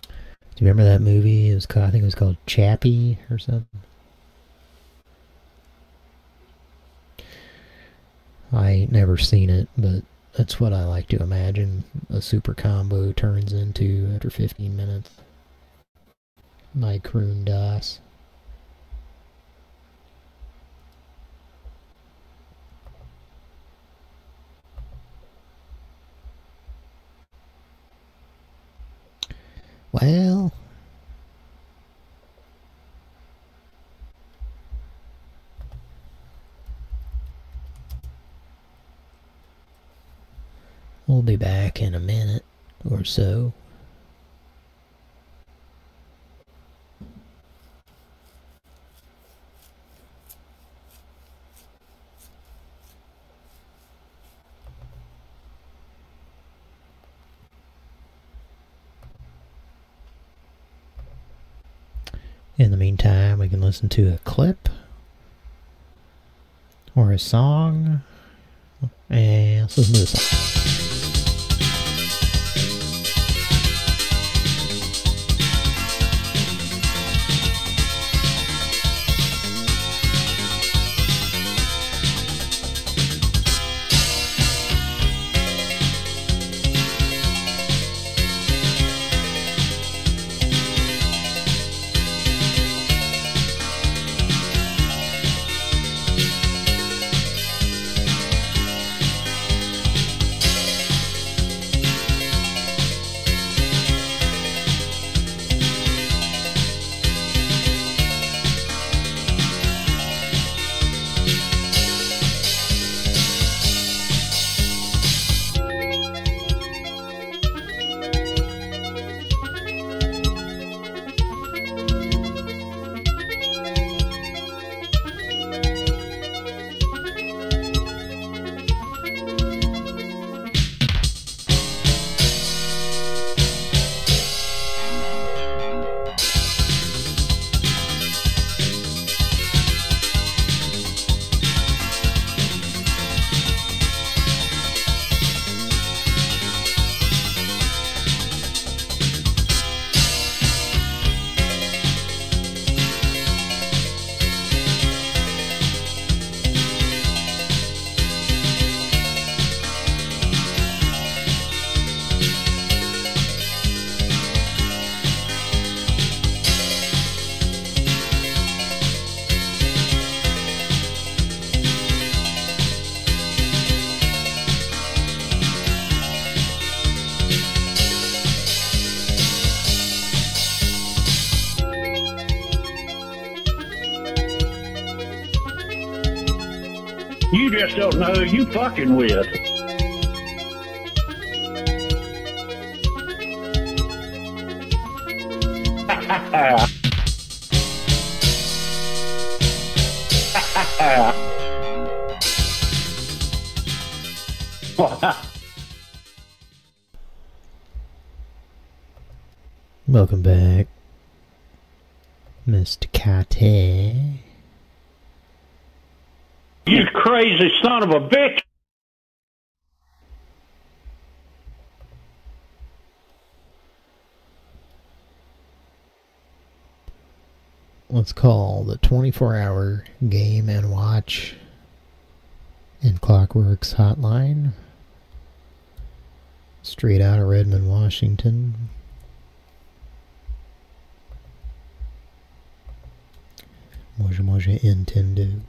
Do you remember that movie? It was called, I think it was called Chappie or something. I ain't never seen it, but that's what I like to imagine a super combo turns into after 15 minutes. My croon das. Well, we'll be back in a minute or so. In the meantime, we can listen to a clip or a song. And let's listen to the just don't know who you fucking with. Welcome back, Mr. Kate. you crazy son of a bitch. Let's call the 24 hour game and watch and Clockworks hotline. Straight out of Redmond, Washington. Moja Moja Nintendo.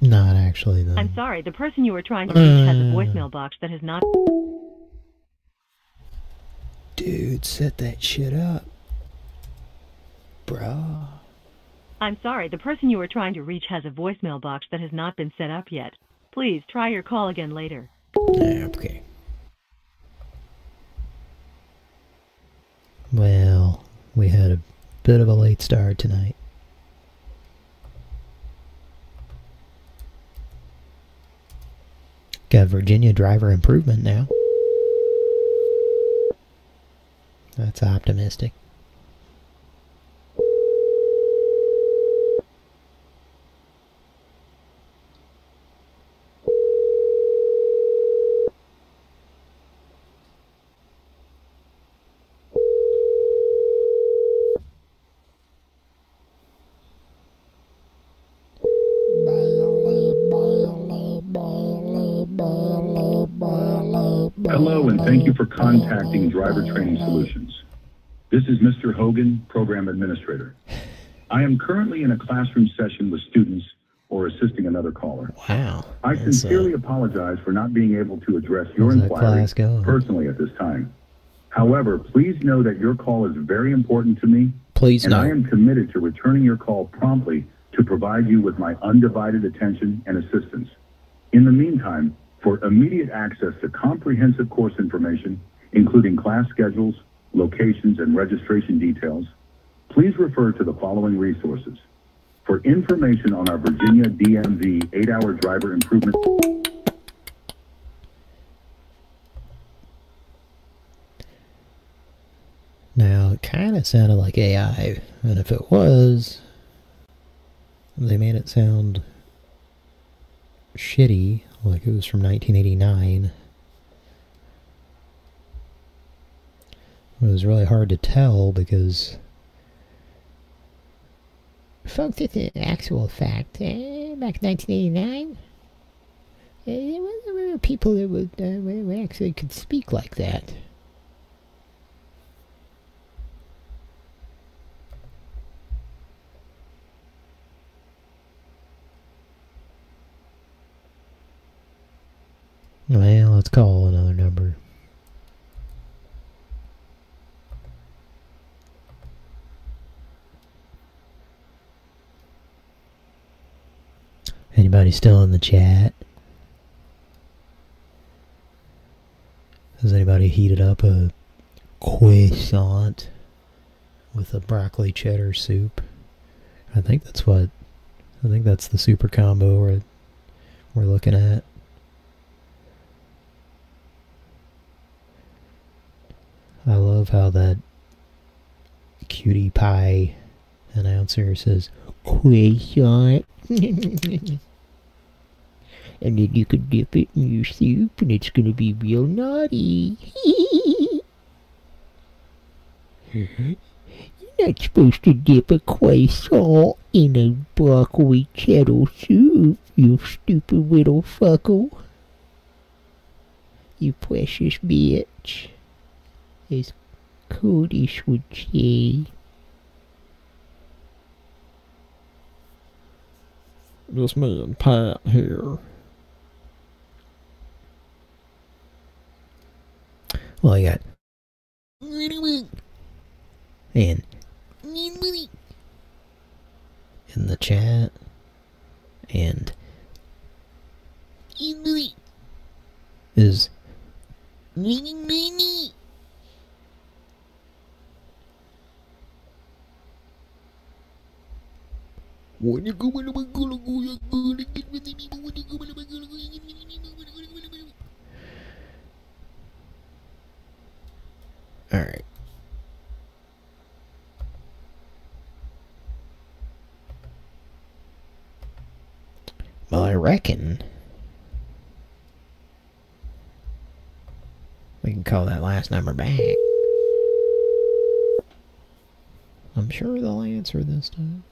Not actually, though. I'm sorry, the person you were trying to reach has a Uh. voicemail box that has not. Dude, set that shit up. Bruh. I'm sorry, the person you were trying to reach has a voicemail box that has not been set up yet. Please try your call again later. Okay. Well, we had a bit of a late start tonight. Got Virginia driver improvement now. That's optimistic. Hogan, Program Administrator. I am currently in a classroom session with students or assisting another caller. Wow. I That's, uh, sincerely apologize for not being able to address your inquiry personally at this time. However, please know that your call is very important to me. Please and know. I am committed to returning your call promptly to provide you with my undivided attention and assistance. In the meantime, for immediate access to comprehensive course information, including class schedules, locations, and registration details, please refer to the following resources. For information on our Virginia DMV 8-hour driver improvement Now, it kind of sounded like AI, and if it was, they made it sound shitty, like it was from 1989. It was really hard to tell because Folks, it's an actual fact. Uh, back in 1989, uh, there were, people that would uh, actually could speak like that. Well, let's call another number. Anybody still in the chat? Has anybody heated up a croissant with a broccoli cheddar soup? I think that's what. I think that's the super combo we're, we're looking at. I love how that cutie pie announcer says Croissant. and then you could dip it in your soup and it's gonna be real naughty. You're not supposed to dip a croissant in a broccoli cheddar soup, you stupid little fuckle. You precious bitch. As Curtis would say. Just me and Pat here. Well, I got and in the chat and is all right. Well, I reckon we can call that last number back. I'm sure they'll answer this time.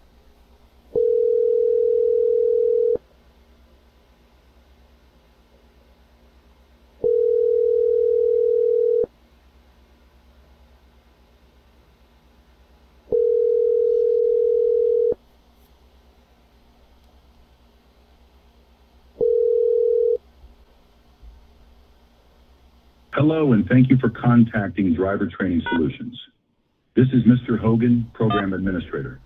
Hello, and thank you for contacting Driver Training Solutions. This is Mr. Hogan, Program Administrator.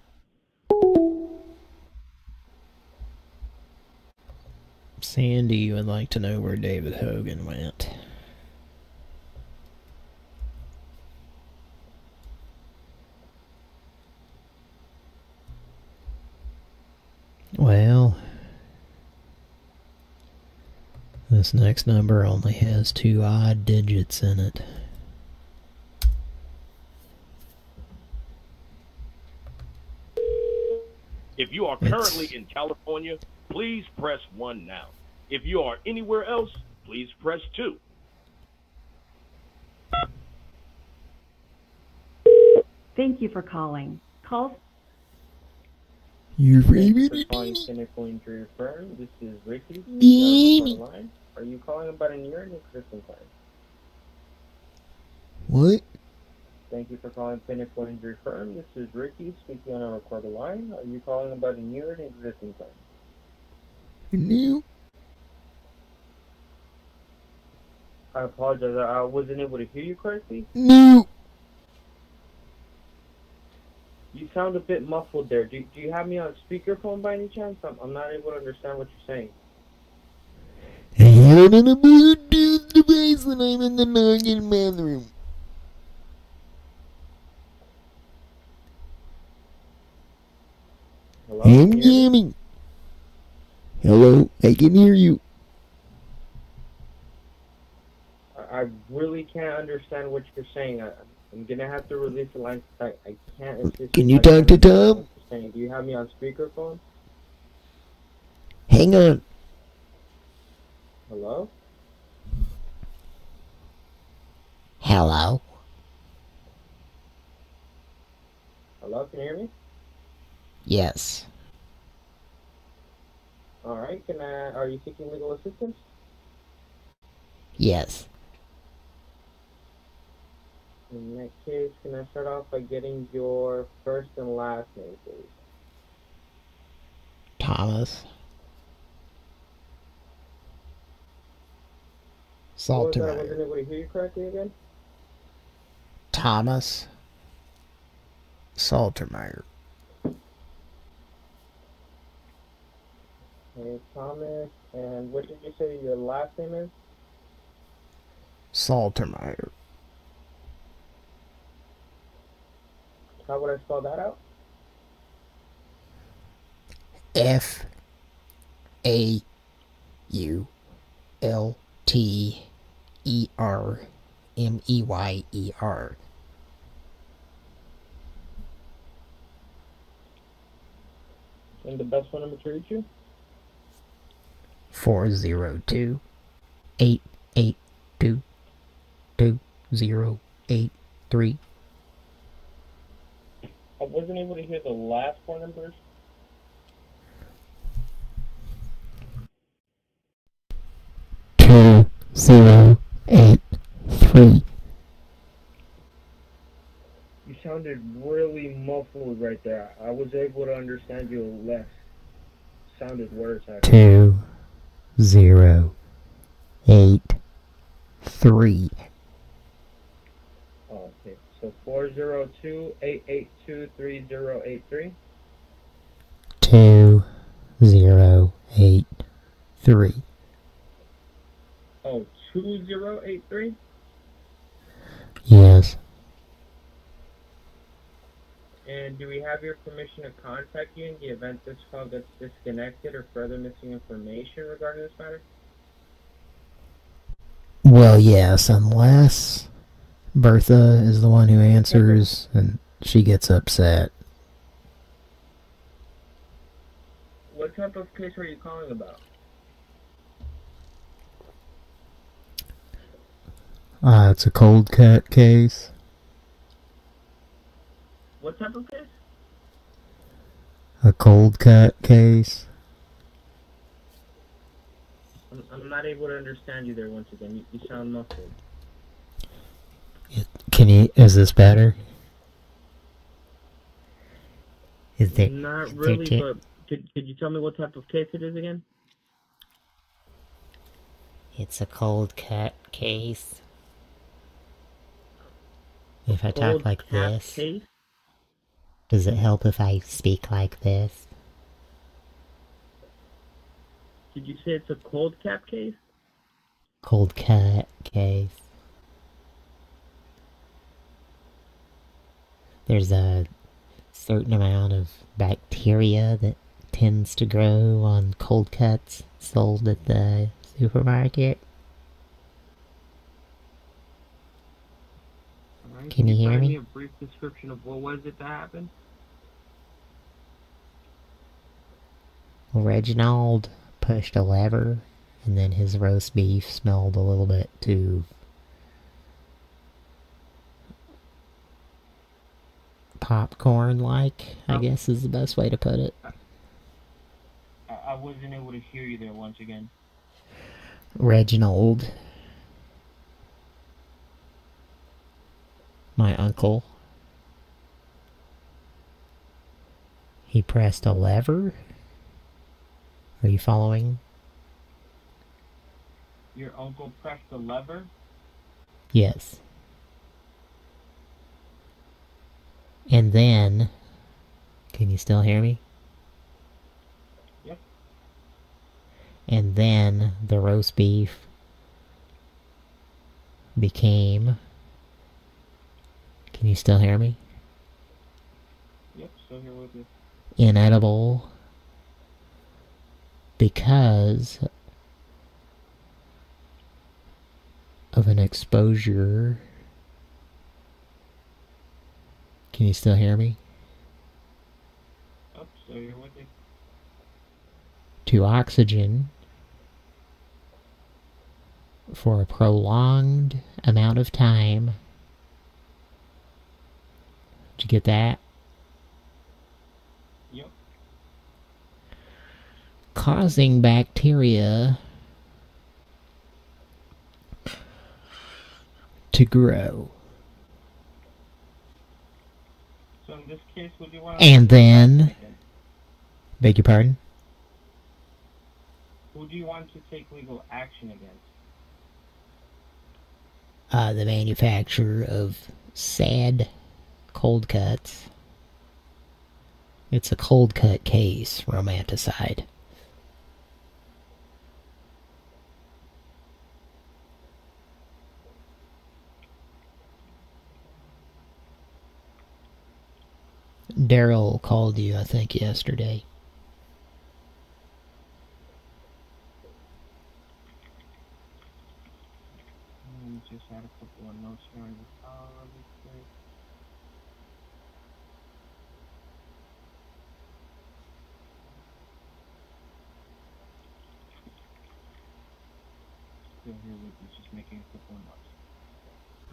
Sandy you would like to know where David Hogan went. Well, this next number only has two odd digits in it. If you are currently in California, please press 1 now. If you are anywhere else, please press 2. Thank you for calling. Call Your for calling Pinnacle Injury Firm. This is Ricky. Speaking on the line. Are you calling about an urine existing claim? What? Thank you for calling Pinnacle Injury Firm. This is Ricky speaking on a recorded line. Are you calling about a new or an existing claim? New? I apologize. I I wasn't able to hear you correctly. New. You sound a bit muffled there. Do, do you have me on speakerphone by any chance? I'm, I'm not able to understand what you're saying. I have it on a Bluetooth device and I'm in the noggin bathroom. Hello? I'm Can you hear me? jamming. Hello, I can hear you. I, I really can't understand what you're saying. I, I'm gonna have to release the line. I, I can't assist Can you. talk to Tom? saying. Do you have me on speakerphone? Hang on. Hello? Hello. Hello? Can you hear me? Yes. All right. Can I? Are you seeking legal assistance? Yes. In that case, can I start off by getting your first and last name, please? Thomas. Was that? I wasn't able to hear you correctly again. Thomas. Saltermeyer. Hey, Thomas. And what did you say your last name is? Saltermeyer. How would I spell that out? F A U L T E R M E Y E R. And the best phone number to reach you? Four zero two eight eight two two zero eight three. I wasn't able to hear the last four numbers. Two zero eight three. You sounded really muffled right there. I was able to understand you less. Sounded worse, actually. Two zero eight three. Oh, okay. So four zero two eight eight two three zero eight three. Two zero eight three. Oh, two zero eight three. Yes. And do we have your permission to contact you in the event this call gets disconnected or further missing information regarding this matter? Well, yes, unless Bertha is the one who answers and she gets upset. What type of case are you calling about? Uh, it's a cold cut case. What type of case? A cold cut case. I'm, I'm not able to understand you there once again. You, you sound muffled. Can you, is this better? Is there Not is really, ti- but could, could you tell me what type of case it is again? It's a cold cut case. If I talk like this, does it help if I speak like this? Did you say it's a cold cap case? Cold cut case. There's a certain amount of bacteria that tends to grow on cold cuts sold at the supermarket. Can you hear me? me a brief description of what was it that happened? Reginald pushed a lever, and then his roast beef smelled a little bit too popcorn-like, I guess is the best way to put it. I, I wasn't able to hear you there once again. Reginald, my uncle, he pressed a lever. Are you following? Your uncle pressed a lever? Yes. And then, can you still hear me? Yep. And then the roast beef became. Can you still hear me? Yep, still here with you. Inedible because of an exposure. Can you still hear me? Yep, still here with you. To oxygen for a prolonged amount of time. Did you get that? Yep. Causing bacteria to grow. So in this case, would you want And then, beg your pardon? Who do you want to take legal action against? Uh, the manufacturer of sad cold cuts. It's a cold cut case, romanticide. Daryl called you, I think, yesterday. Let me just add a couple of notes here on the file really quick. Still here with you, just making a couple of notes.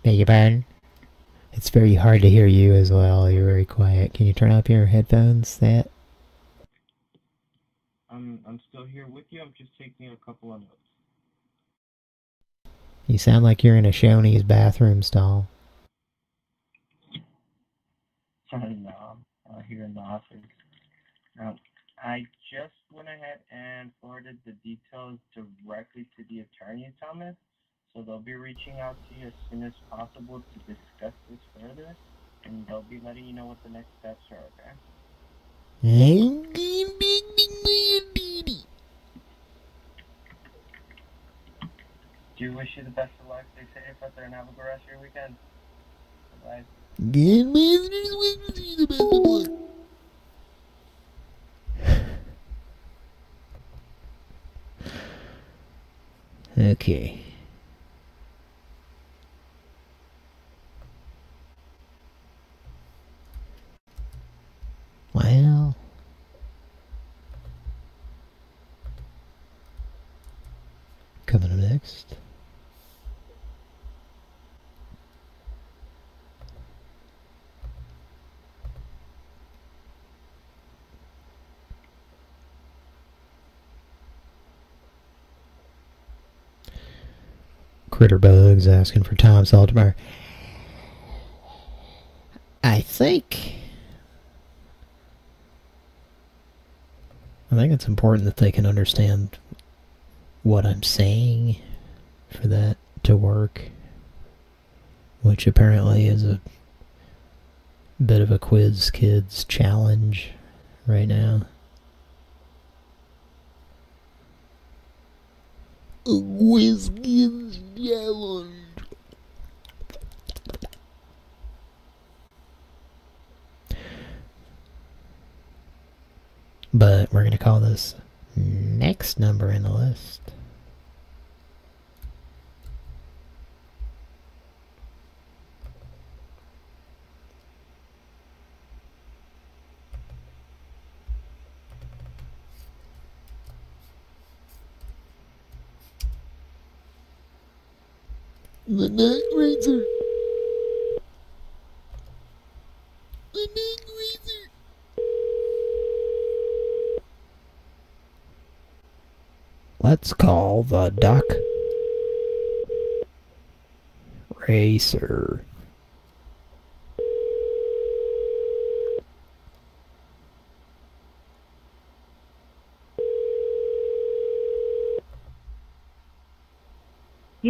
Beg your pardon? It's very hard to hear you as well. You're very quiet. Can you turn up your headphones? That I'm I'm still here with you. I'm just taking a couple of notes. you sound like you're in a Shoney's bathroom stall. No, I'm here in the office. Now, I just went ahead and forwarded the details directly to the attorney, Thomas. So they'll be reaching out to you as soon as possible to discuss this further, and they'll be letting you know what the next steps are. Okay? Do wish you the best of luck? Stay safe out there and have a good rest of your weekend. Bye. Okay. Well. Coming up next. Critter Bugs asking for Tom Saltmeyer. I think. I think it's important that they can understand what I'm saying for that to work. Which apparently is a bit of a quiz kids challenge right now. Whiskey challenge. But we're going to call this next number in the list. The Night razor. The neck razor. Let's call the duck racer.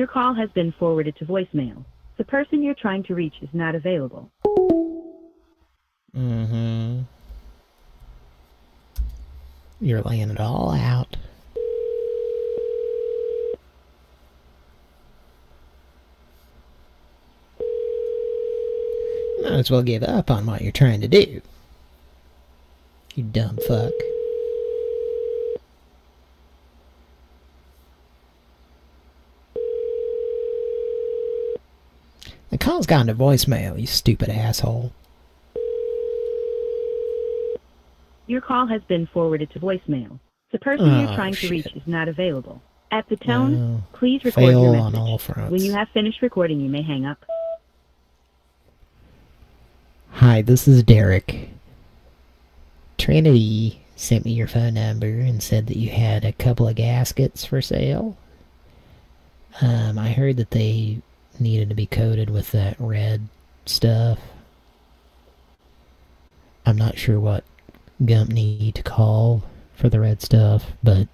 Your call has been forwarded to voicemail. The person you're trying to reach is not available. Mm-hmm. You're laying it all out. Might as well give up on what you're trying to do. You dumb fuck. Call's gone to voicemail, you stupid asshole. Your call has been forwarded to voicemail. The person Oh, you're trying to reach is not available. At the tone, please record your message. on all fronts. When you have finished recording, you may hang up. Hi, this is Derek. Trinity sent me your phone number and said that you had a couple of gaskets for sale. Um, I heard that they needed to be coated with that red stuff. I'm not sure what company to call for the red stuff, but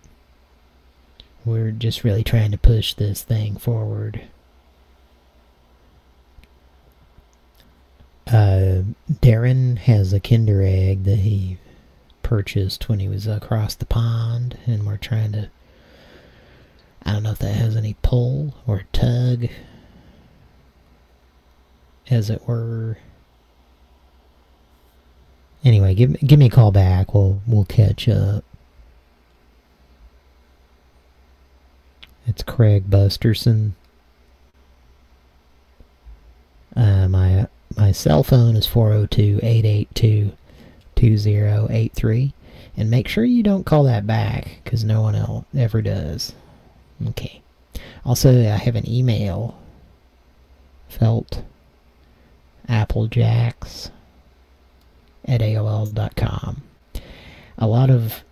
we're just really trying to push this thing forward. Uh, Darren has a Kinder Egg that he purchased when he was across the pond, and we're trying to. I don't know if that has any pull or tug, as it were. Anyway, give give me a call back. We'll we'll catch up. It's Craig Busterson. Uh, my my cell phone is 402-882-2083. And make sure you don't call that back, because no one else ever does. Okay. Also, I have an email. Felt Applejacks at AOL.com. A lot of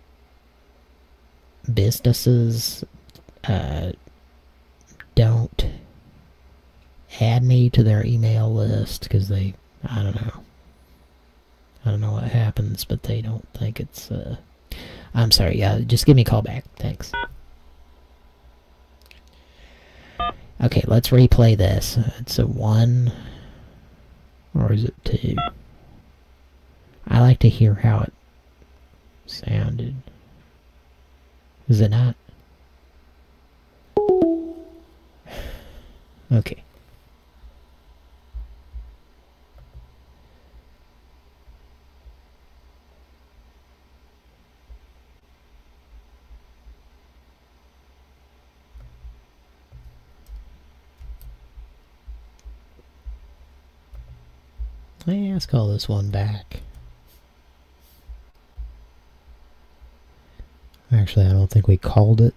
businesses uh, don't add me to their email list because they, I don't know. I don't know what happens, but they don't think it's, uh, I'm sorry, yeah, just give me a call back. Thanks. Okay, let's replay this. It's a one, or is it two? I like to hear how it sounded. Is it not? Okay. Let's call this one back. Actually, I don't think we called it.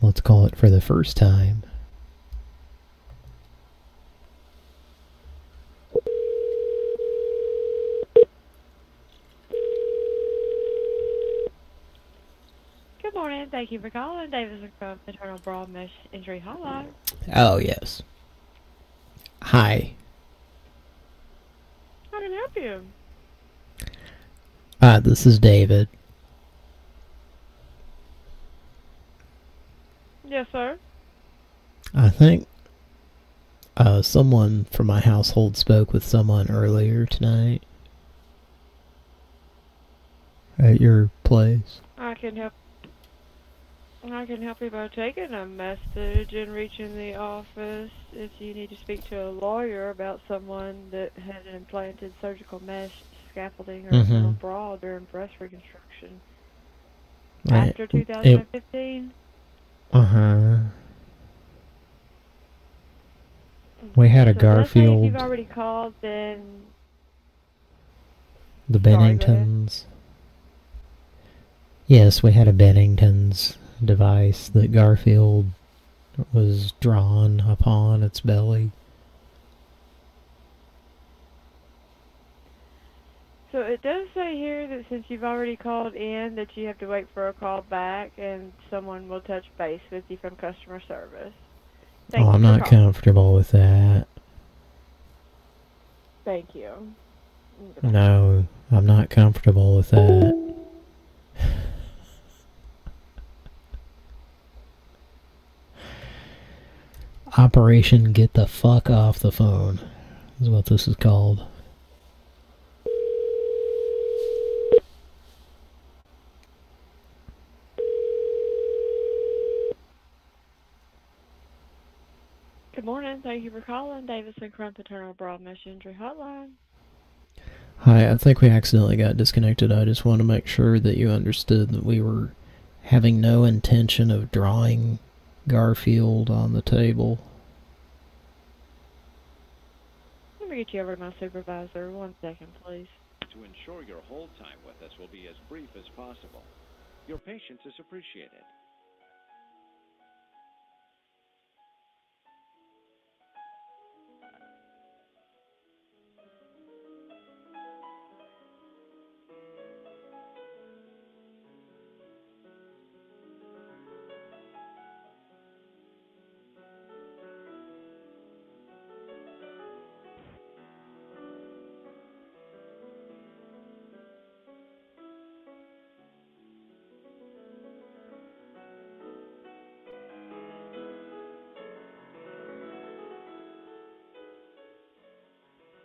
Let's call it for the first time. Good morning. Thank you for calling. Davis and Crump Internal Broad Mesh Injury Hotline. Oh, yes. Hi. Can help you? Uh, this is David. Yes, sir. I think uh, someone from my household spoke with someone earlier tonight. At your place. I can help. I can help you by taking a message and reaching the office if you need to speak to a lawyer about someone that had an implanted surgical mesh scaffolding or Mhm. internal bra during breast reconstruction. I- After 2015? Uh-huh. We had a So Garfield, you've already called, then the Sorry. Benningtons. Yes, we had a Bennington's device that Garfield was drawn upon its belly. So it does say here that since you've already called in that you have to wait for a call back and someone will touch base with you from customer service. Thank oh, I'm not calling. comfortable with that. Thank you. No, I'm not comfortable with that. Operation Get the Fuck Off the Phone is what this is called. Good morning. Thank you for calling Davis and Crump Internal Bra Mesh Injury Hotline. Hi, I think we accidentally got disconnected. I just want to make sure that you understood that we were having no intention of drawing Garfield on the table. Let me get you over to my supervisor. One second, please. To ensure your hold time with us will be as brief as possible. Your patience is appreciated.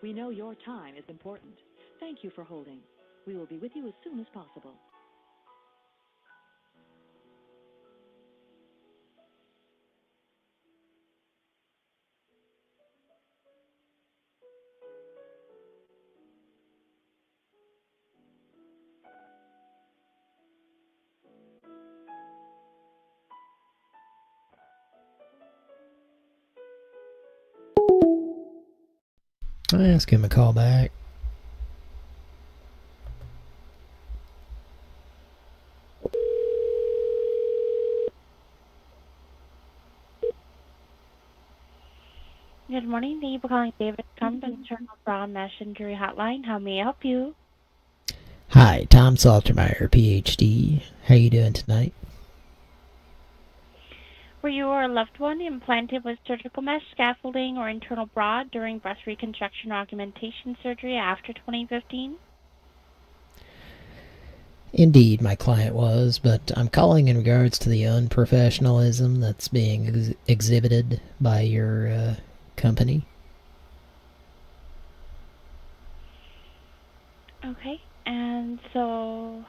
We know your time is important. Thank you for holding. We will be with you as soon as possible. Ask him a call back. Good morning. Thank you for calling David Trump Internal Bra Mesh Injury Hotline. How may I help you? Hi, Tom Saltermeyer, PhD. How you doing tonight? Were you or a loved one implanted with surgical mesh scaffolding or internal bra during breast reconstruction or augmentation surgery after 2015? Indeed, my client was, but I'm calling in regards to the unprofessionalism that's being ex exhibited by your uh, company. Okay, and so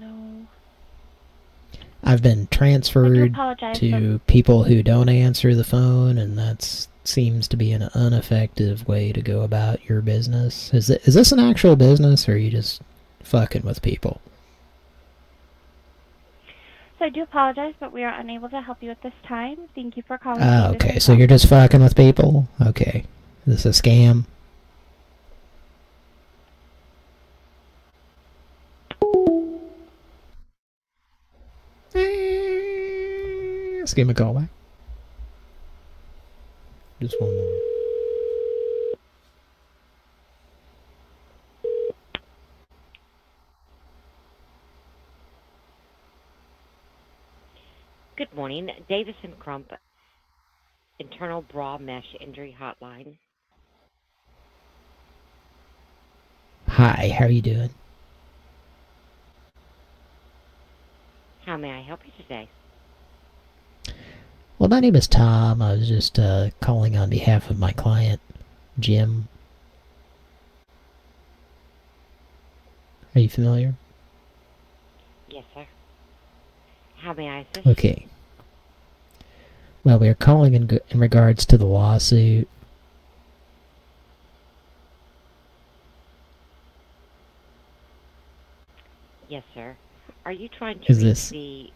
no. I've been transferred to people who don't answer the phone, and that seems to be an ineffective way to go about your business. Is, it, is this an actual business, or are you just fucking with people? So I do apologize, but we are unable to help you at this time. Thank you for calling. Oh, okay, so you're just fucking with people? Okay. Is this a scam? Give him a call back. Just one more. Good morning. Davis and Crump, Internal Bra Mesh Injury Hotline. Hi, how are you doing? How may I help you today? Well, my name is Tom. I was just uh, calling on behalf of my client, Jim. Are you familiar? Yes, sir. How may I assist? Okay. Well, we are calling in, in regards to the lawsuit. Yes, sir. Are you trying to is this the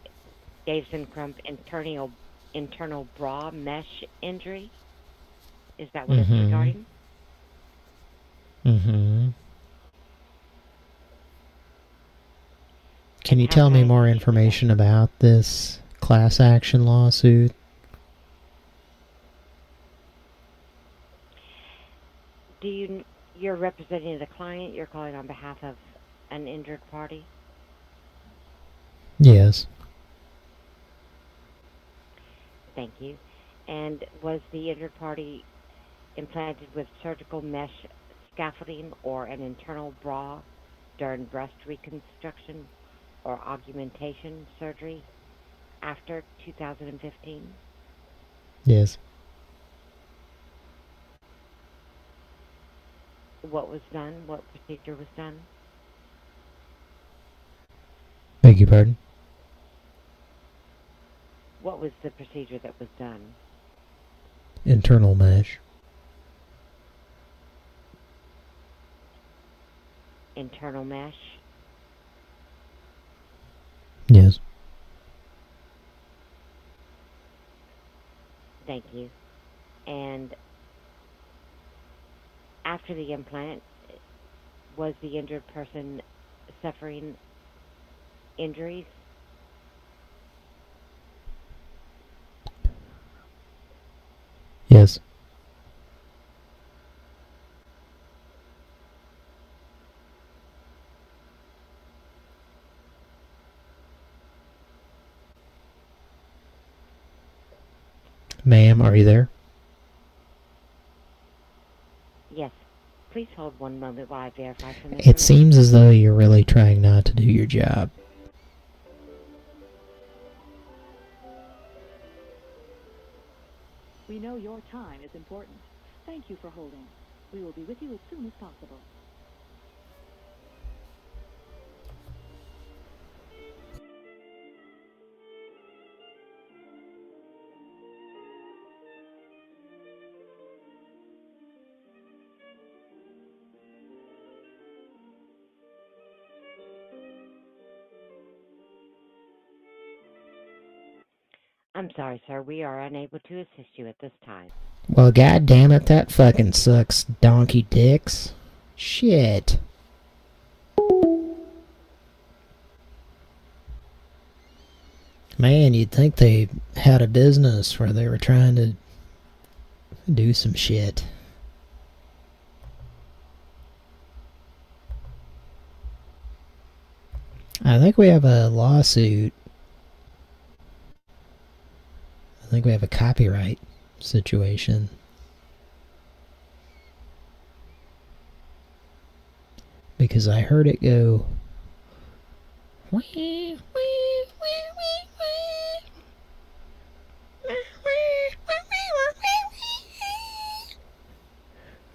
Davis and Crump internal bra mesh injury? Is that what Mhm. it's regarding? Mm-hmm. Can you tell me more assist you with that? information about this class action lawsuit? Do you you're representing the client? You're calling on behalf of an injured party? Yes. Thank you. And was the injured party implanted with surgical mesh scaffolding or an internal bra during breast reconstruction or augmentation surgery after 2015? Yes. What was done? What procedure was done? Beg your pardon? What was the procedure that was done? Internal mesh. Internal mesh? Yes. Thank you. And after the implant, was the injured person suffering injuries? Yes. Ma'am, are you there? Yes. Please hold one moment while I verify It seems as though you're really trying not to do your job. Know your time is important. Thank you for holding. We will be with you as soon as possible. I'm sorry, sir. We are unable to assist you at this time. Well, god damn it, that fucking sucks, donkey dicks. Shit. Man, you'd think they had a business where they were trying to do some shit. I think we have a lawsuit. I think we have a copyright situation. Because I heard it go.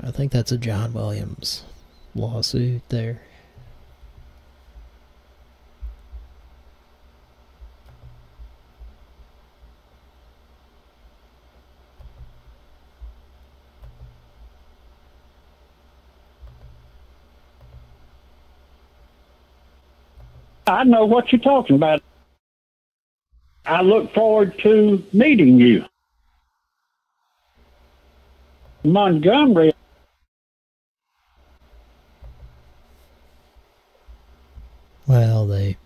I think that's a John Williams lawsuit there. I know what you're talking about. I look forward to meeting you. Montgomery. Well, they.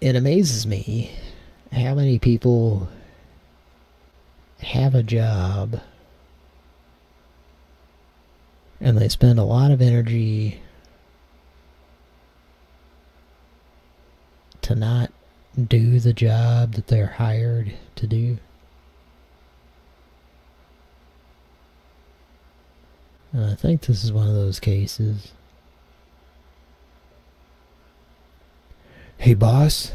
It amazes me how many people have a job and they spend a lot of energy to not do the job that they're hired to do. And I think this is one of those cases. Hey, boss.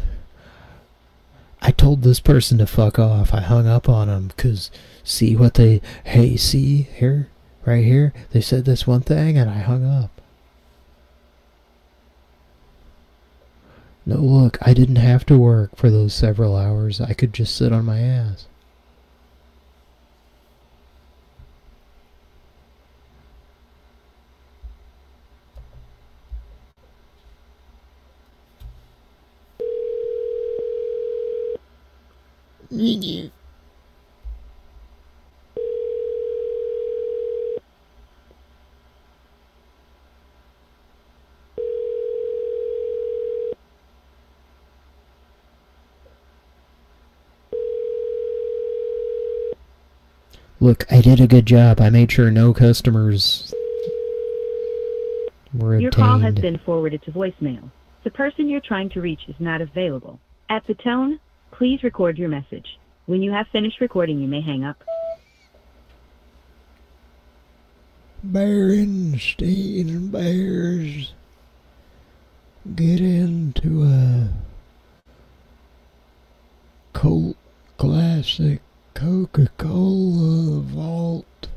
I told this person to fuck off. I hung up on them because see what they. Hey, see here? right here, they said this one thing and I hung up. No, look, I didn't have to work for those several hours. I could just sit on my ass. Yeah. Look, I did a good job. I made sure no customers were Your call has been forwarded to voicemail. The person you're trying to reach is not available. At the tone, please record your message. When you have finished recording, you may hang up. Berenstein Bears get into a cult classic Coca-Cola vault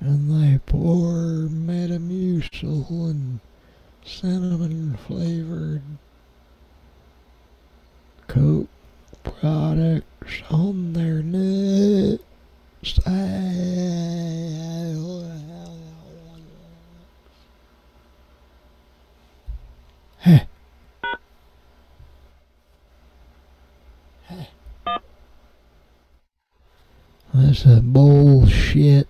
and they pour Metamucil and cinnamon flavored Coke products on their nuts. That's a bullshit,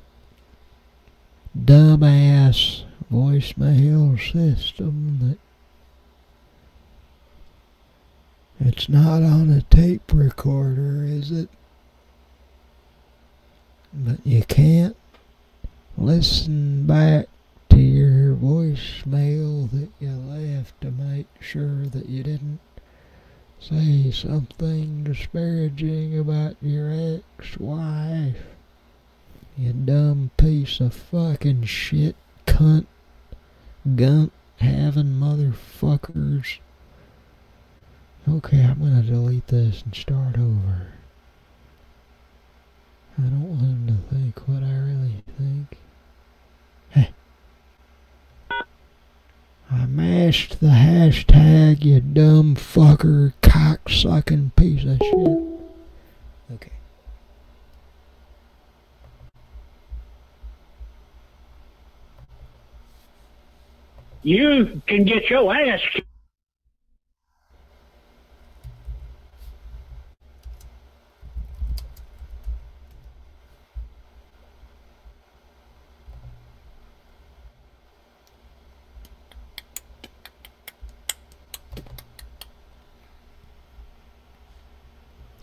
dumbass voicemail system that it's not on a tape recorder, is it? But you can't listen back to your voicemail that you left to make sure that you didn't say something disparaging about your ex-wife. You dumb piece of fucking shit, cunt, gunt having motherfuckers. Okay, I'm gonna delete this and start over. I don't want him to think what I really think. I mashed the hashtag, you dumb fucker, cocksucking piece of shit. Okay. You can get your ass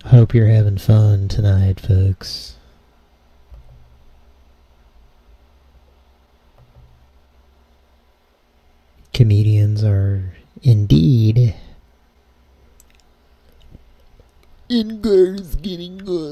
Hope you're having fun tonight, folks. Comedians are indeed And girls getting gobby.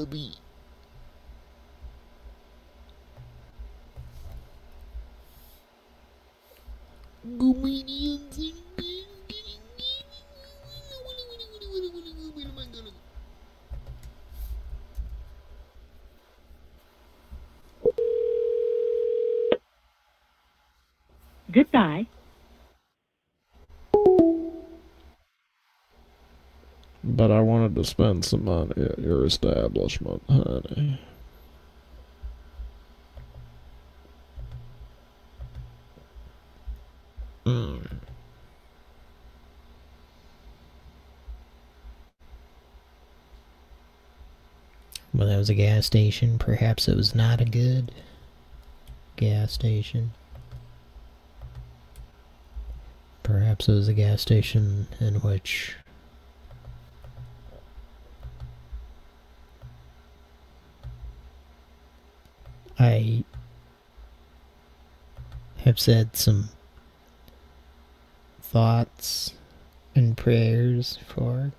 Spend some money at your establishment, honey. Mm. Well, that was a gas station. Perhaps it was not a good gas station. Perhaps it was a gas station in which I have said some thoughts and prayers for.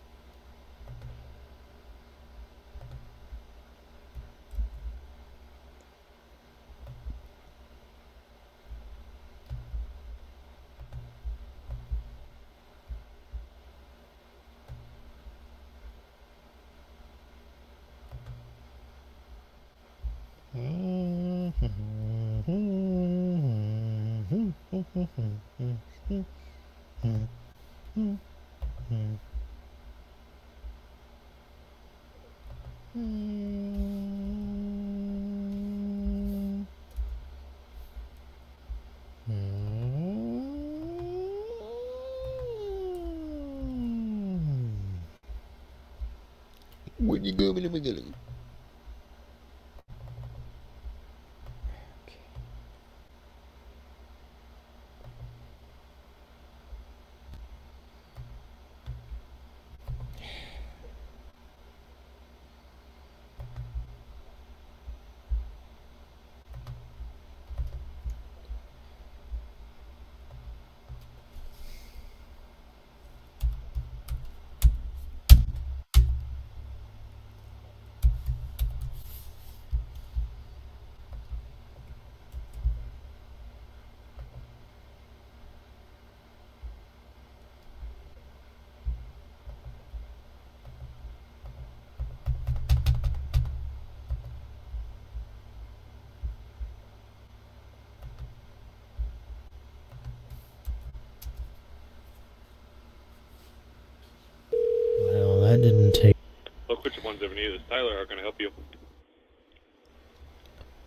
Look which ones ever need this. Tyler, how can I help you?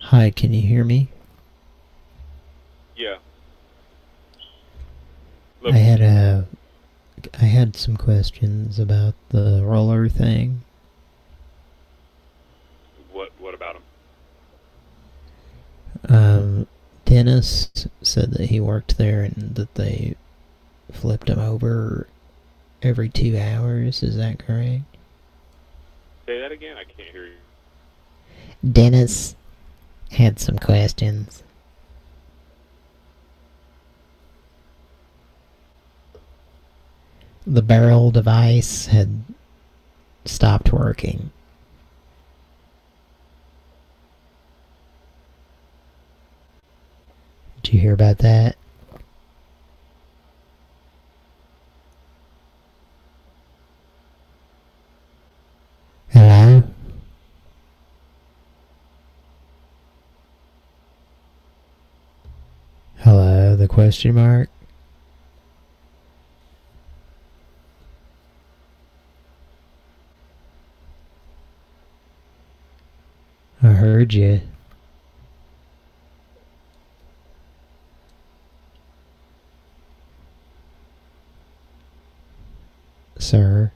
Hi, can you hear me? Yeah. I had a... I had some questions about the roller thing. What What about him? Um, Dennis said that he worked there and that they flipped him over every two hours. Is that correct? Say that again. I can't hear you. Dennis had some questions. The barrel device had stopped working. Did you hear about that? Hello? Hello, the question mark? I heard you. Sir.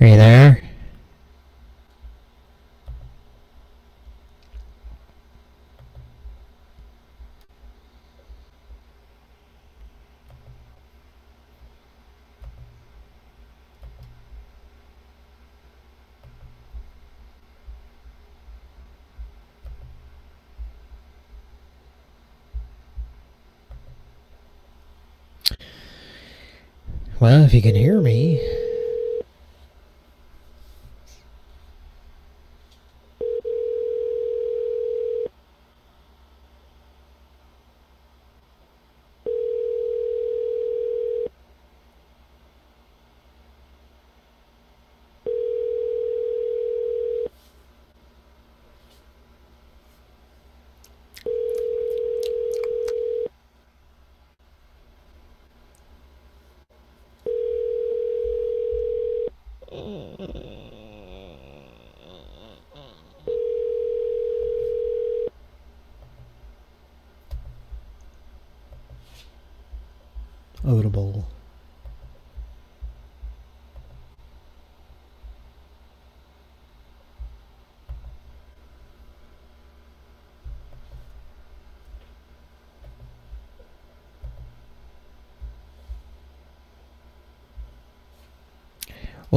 Are you there? Well, if you can hear me.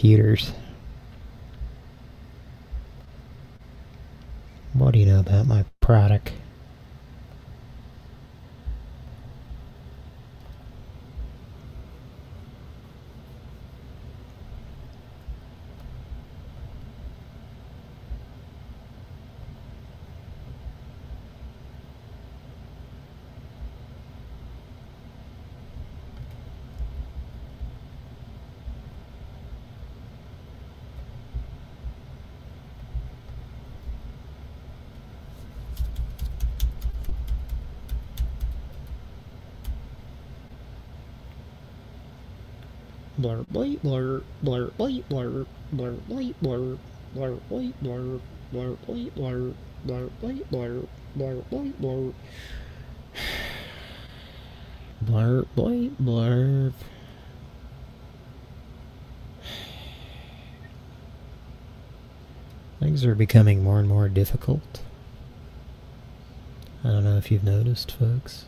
Computers? What do you know about my product? Blur bleep blur blur bleep blur blur bleep blur blur bleep blur blur bleep blur blur bleep blur blur bleep blur blur bleep blur Things are becoming more and more difficult. I don't know if you've noticed, folks.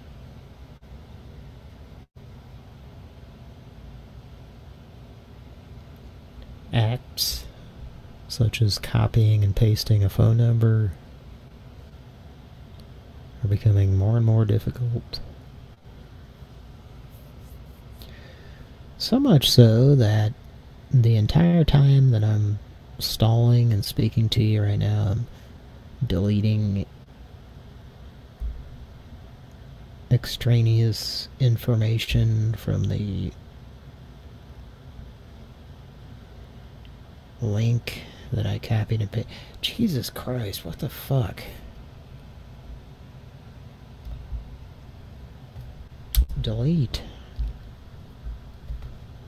Such as copying and pasting a phone number are becoming more and more difficult. So much so that the entire time that I'm stalling and speaking to you right now, I'm deleting extraneous information from the link that I copied and pasted. Jesus Christ, what the fuck? Delete.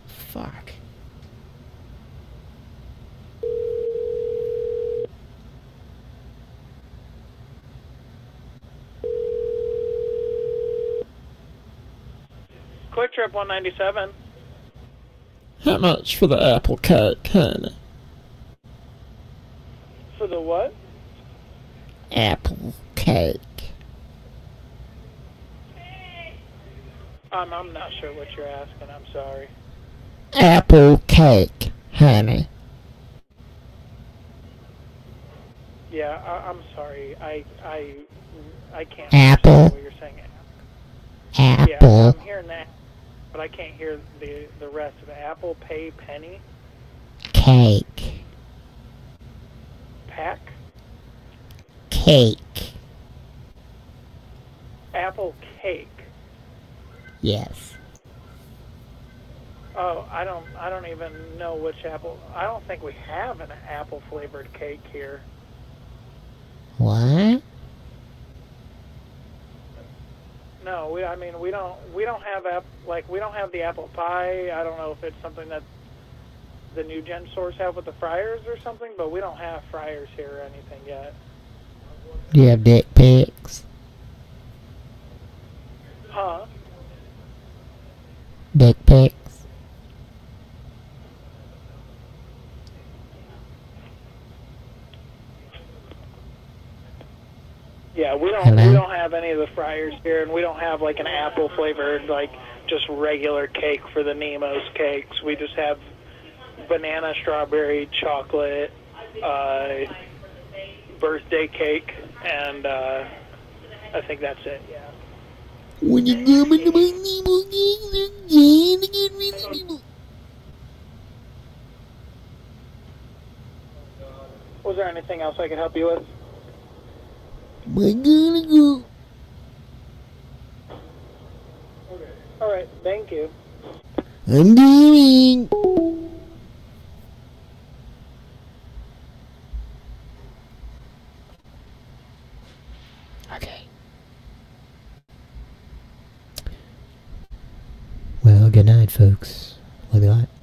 Fuck. QuikTrip 197. How much for the apple cake, honey? For the what? Apple cake. I'm, I'm not sure what you're asking. I'm sorry. Apple cake, honey. Yeah, I, I'm sorry. I I I can't Apple. what you're saying. Yeah, Apple I'm hearing that, but I can't hear the the rest of it. Apple Pay Penny cake. Pack Cake. Apple Cake. Yes. Oh, I don't I don't even know which apple. I don't think we have an apple flavored cake here. What? No, we. I mean, we don't. We don't have app like we don't have the apple pie. I don't know if it's something that the new gen stores have with the fryers or something, but we don't have fryers here or anything yet. Do you have deck pics? huh. Backpacks. Yeah, we don't Hello? we don't have any of the fryers here, and we don't have like an apple flavored like just regular cake for the Nemo's cakes. We just have banana, strawberry, chocolate, uh, birthday cake, and uh, I think that's it. Yeah. When you come into my Nemo cakes, you're going to get really Nemo. Was there anything else I could help you with? I gotta go. All right, thank you. I'm going. Okay. Well, good night, folks. Love you a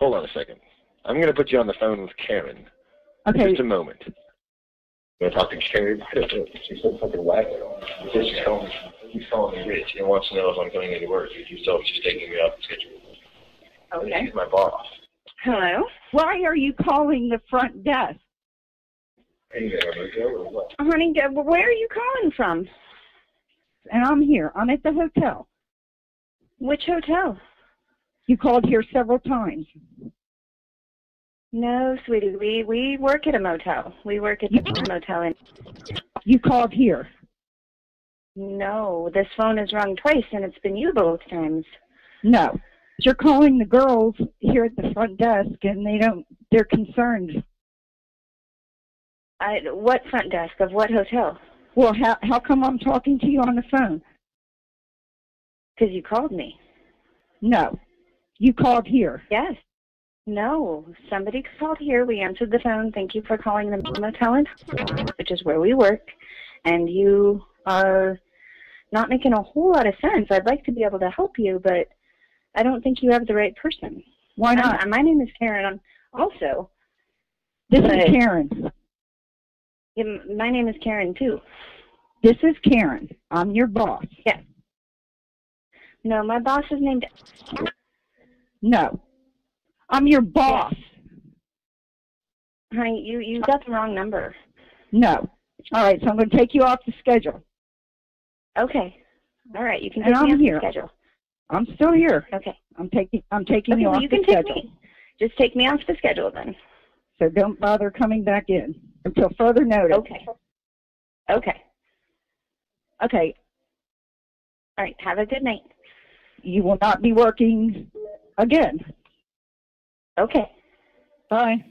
Hold on a second. I'm going to put you on the phone with Karen. Okay. Just a moment. I'm going to talk to Karen. I don't know. She's so fucking wacky. She she's calling, she's calling me rich and wants to know if I'm coming into work. She tells me she's taking me off the schedule. Okay. She's my boss. Hello? Why are you calling the front desk? Hey, there, Mojo, or what? Honey, where are you calling from? And I'm here. I'm at the hotel. Which hotel? You called here several times. No, sweetie. We we work at a motel. We work at the motel and You called here. No, this phone has rung twice and it's been you both times. No. You're calling the girls here at the front desk and they don't, they're concerned. I, what front desk of what hotel? Well, how, how come I'm talking to you on the phone? Because you called me. No. You called here. Yes. No, somebody called here. We answered the phone. Thank you for calling the motel Hollywood, which is where we work. And you are not making a whole lot of sense. I'd like to be able to help you, but I don't think you have the right person. Why uh, not? I'm- my name is Karen. I'm also. This is Karen. Yeah, my name is Karen too. This is Karen. I'm your boss. Yeah. No, my boss is named. No. I'm your boss. Honey, you you got the wrong number. No. All right, so I'm going to take you off the schedule. Okay. All right, you can And take me I'm off here. the schedule. I'm still here. Okay. I'm taking I'm taking Okay, you well, off you the can take schedule. me. Just take me off the schedule then. So don't bother coming back in until further notice. Okay. Okay. Okay. All right. Have a good night. You will not be working again. Okay. Bye.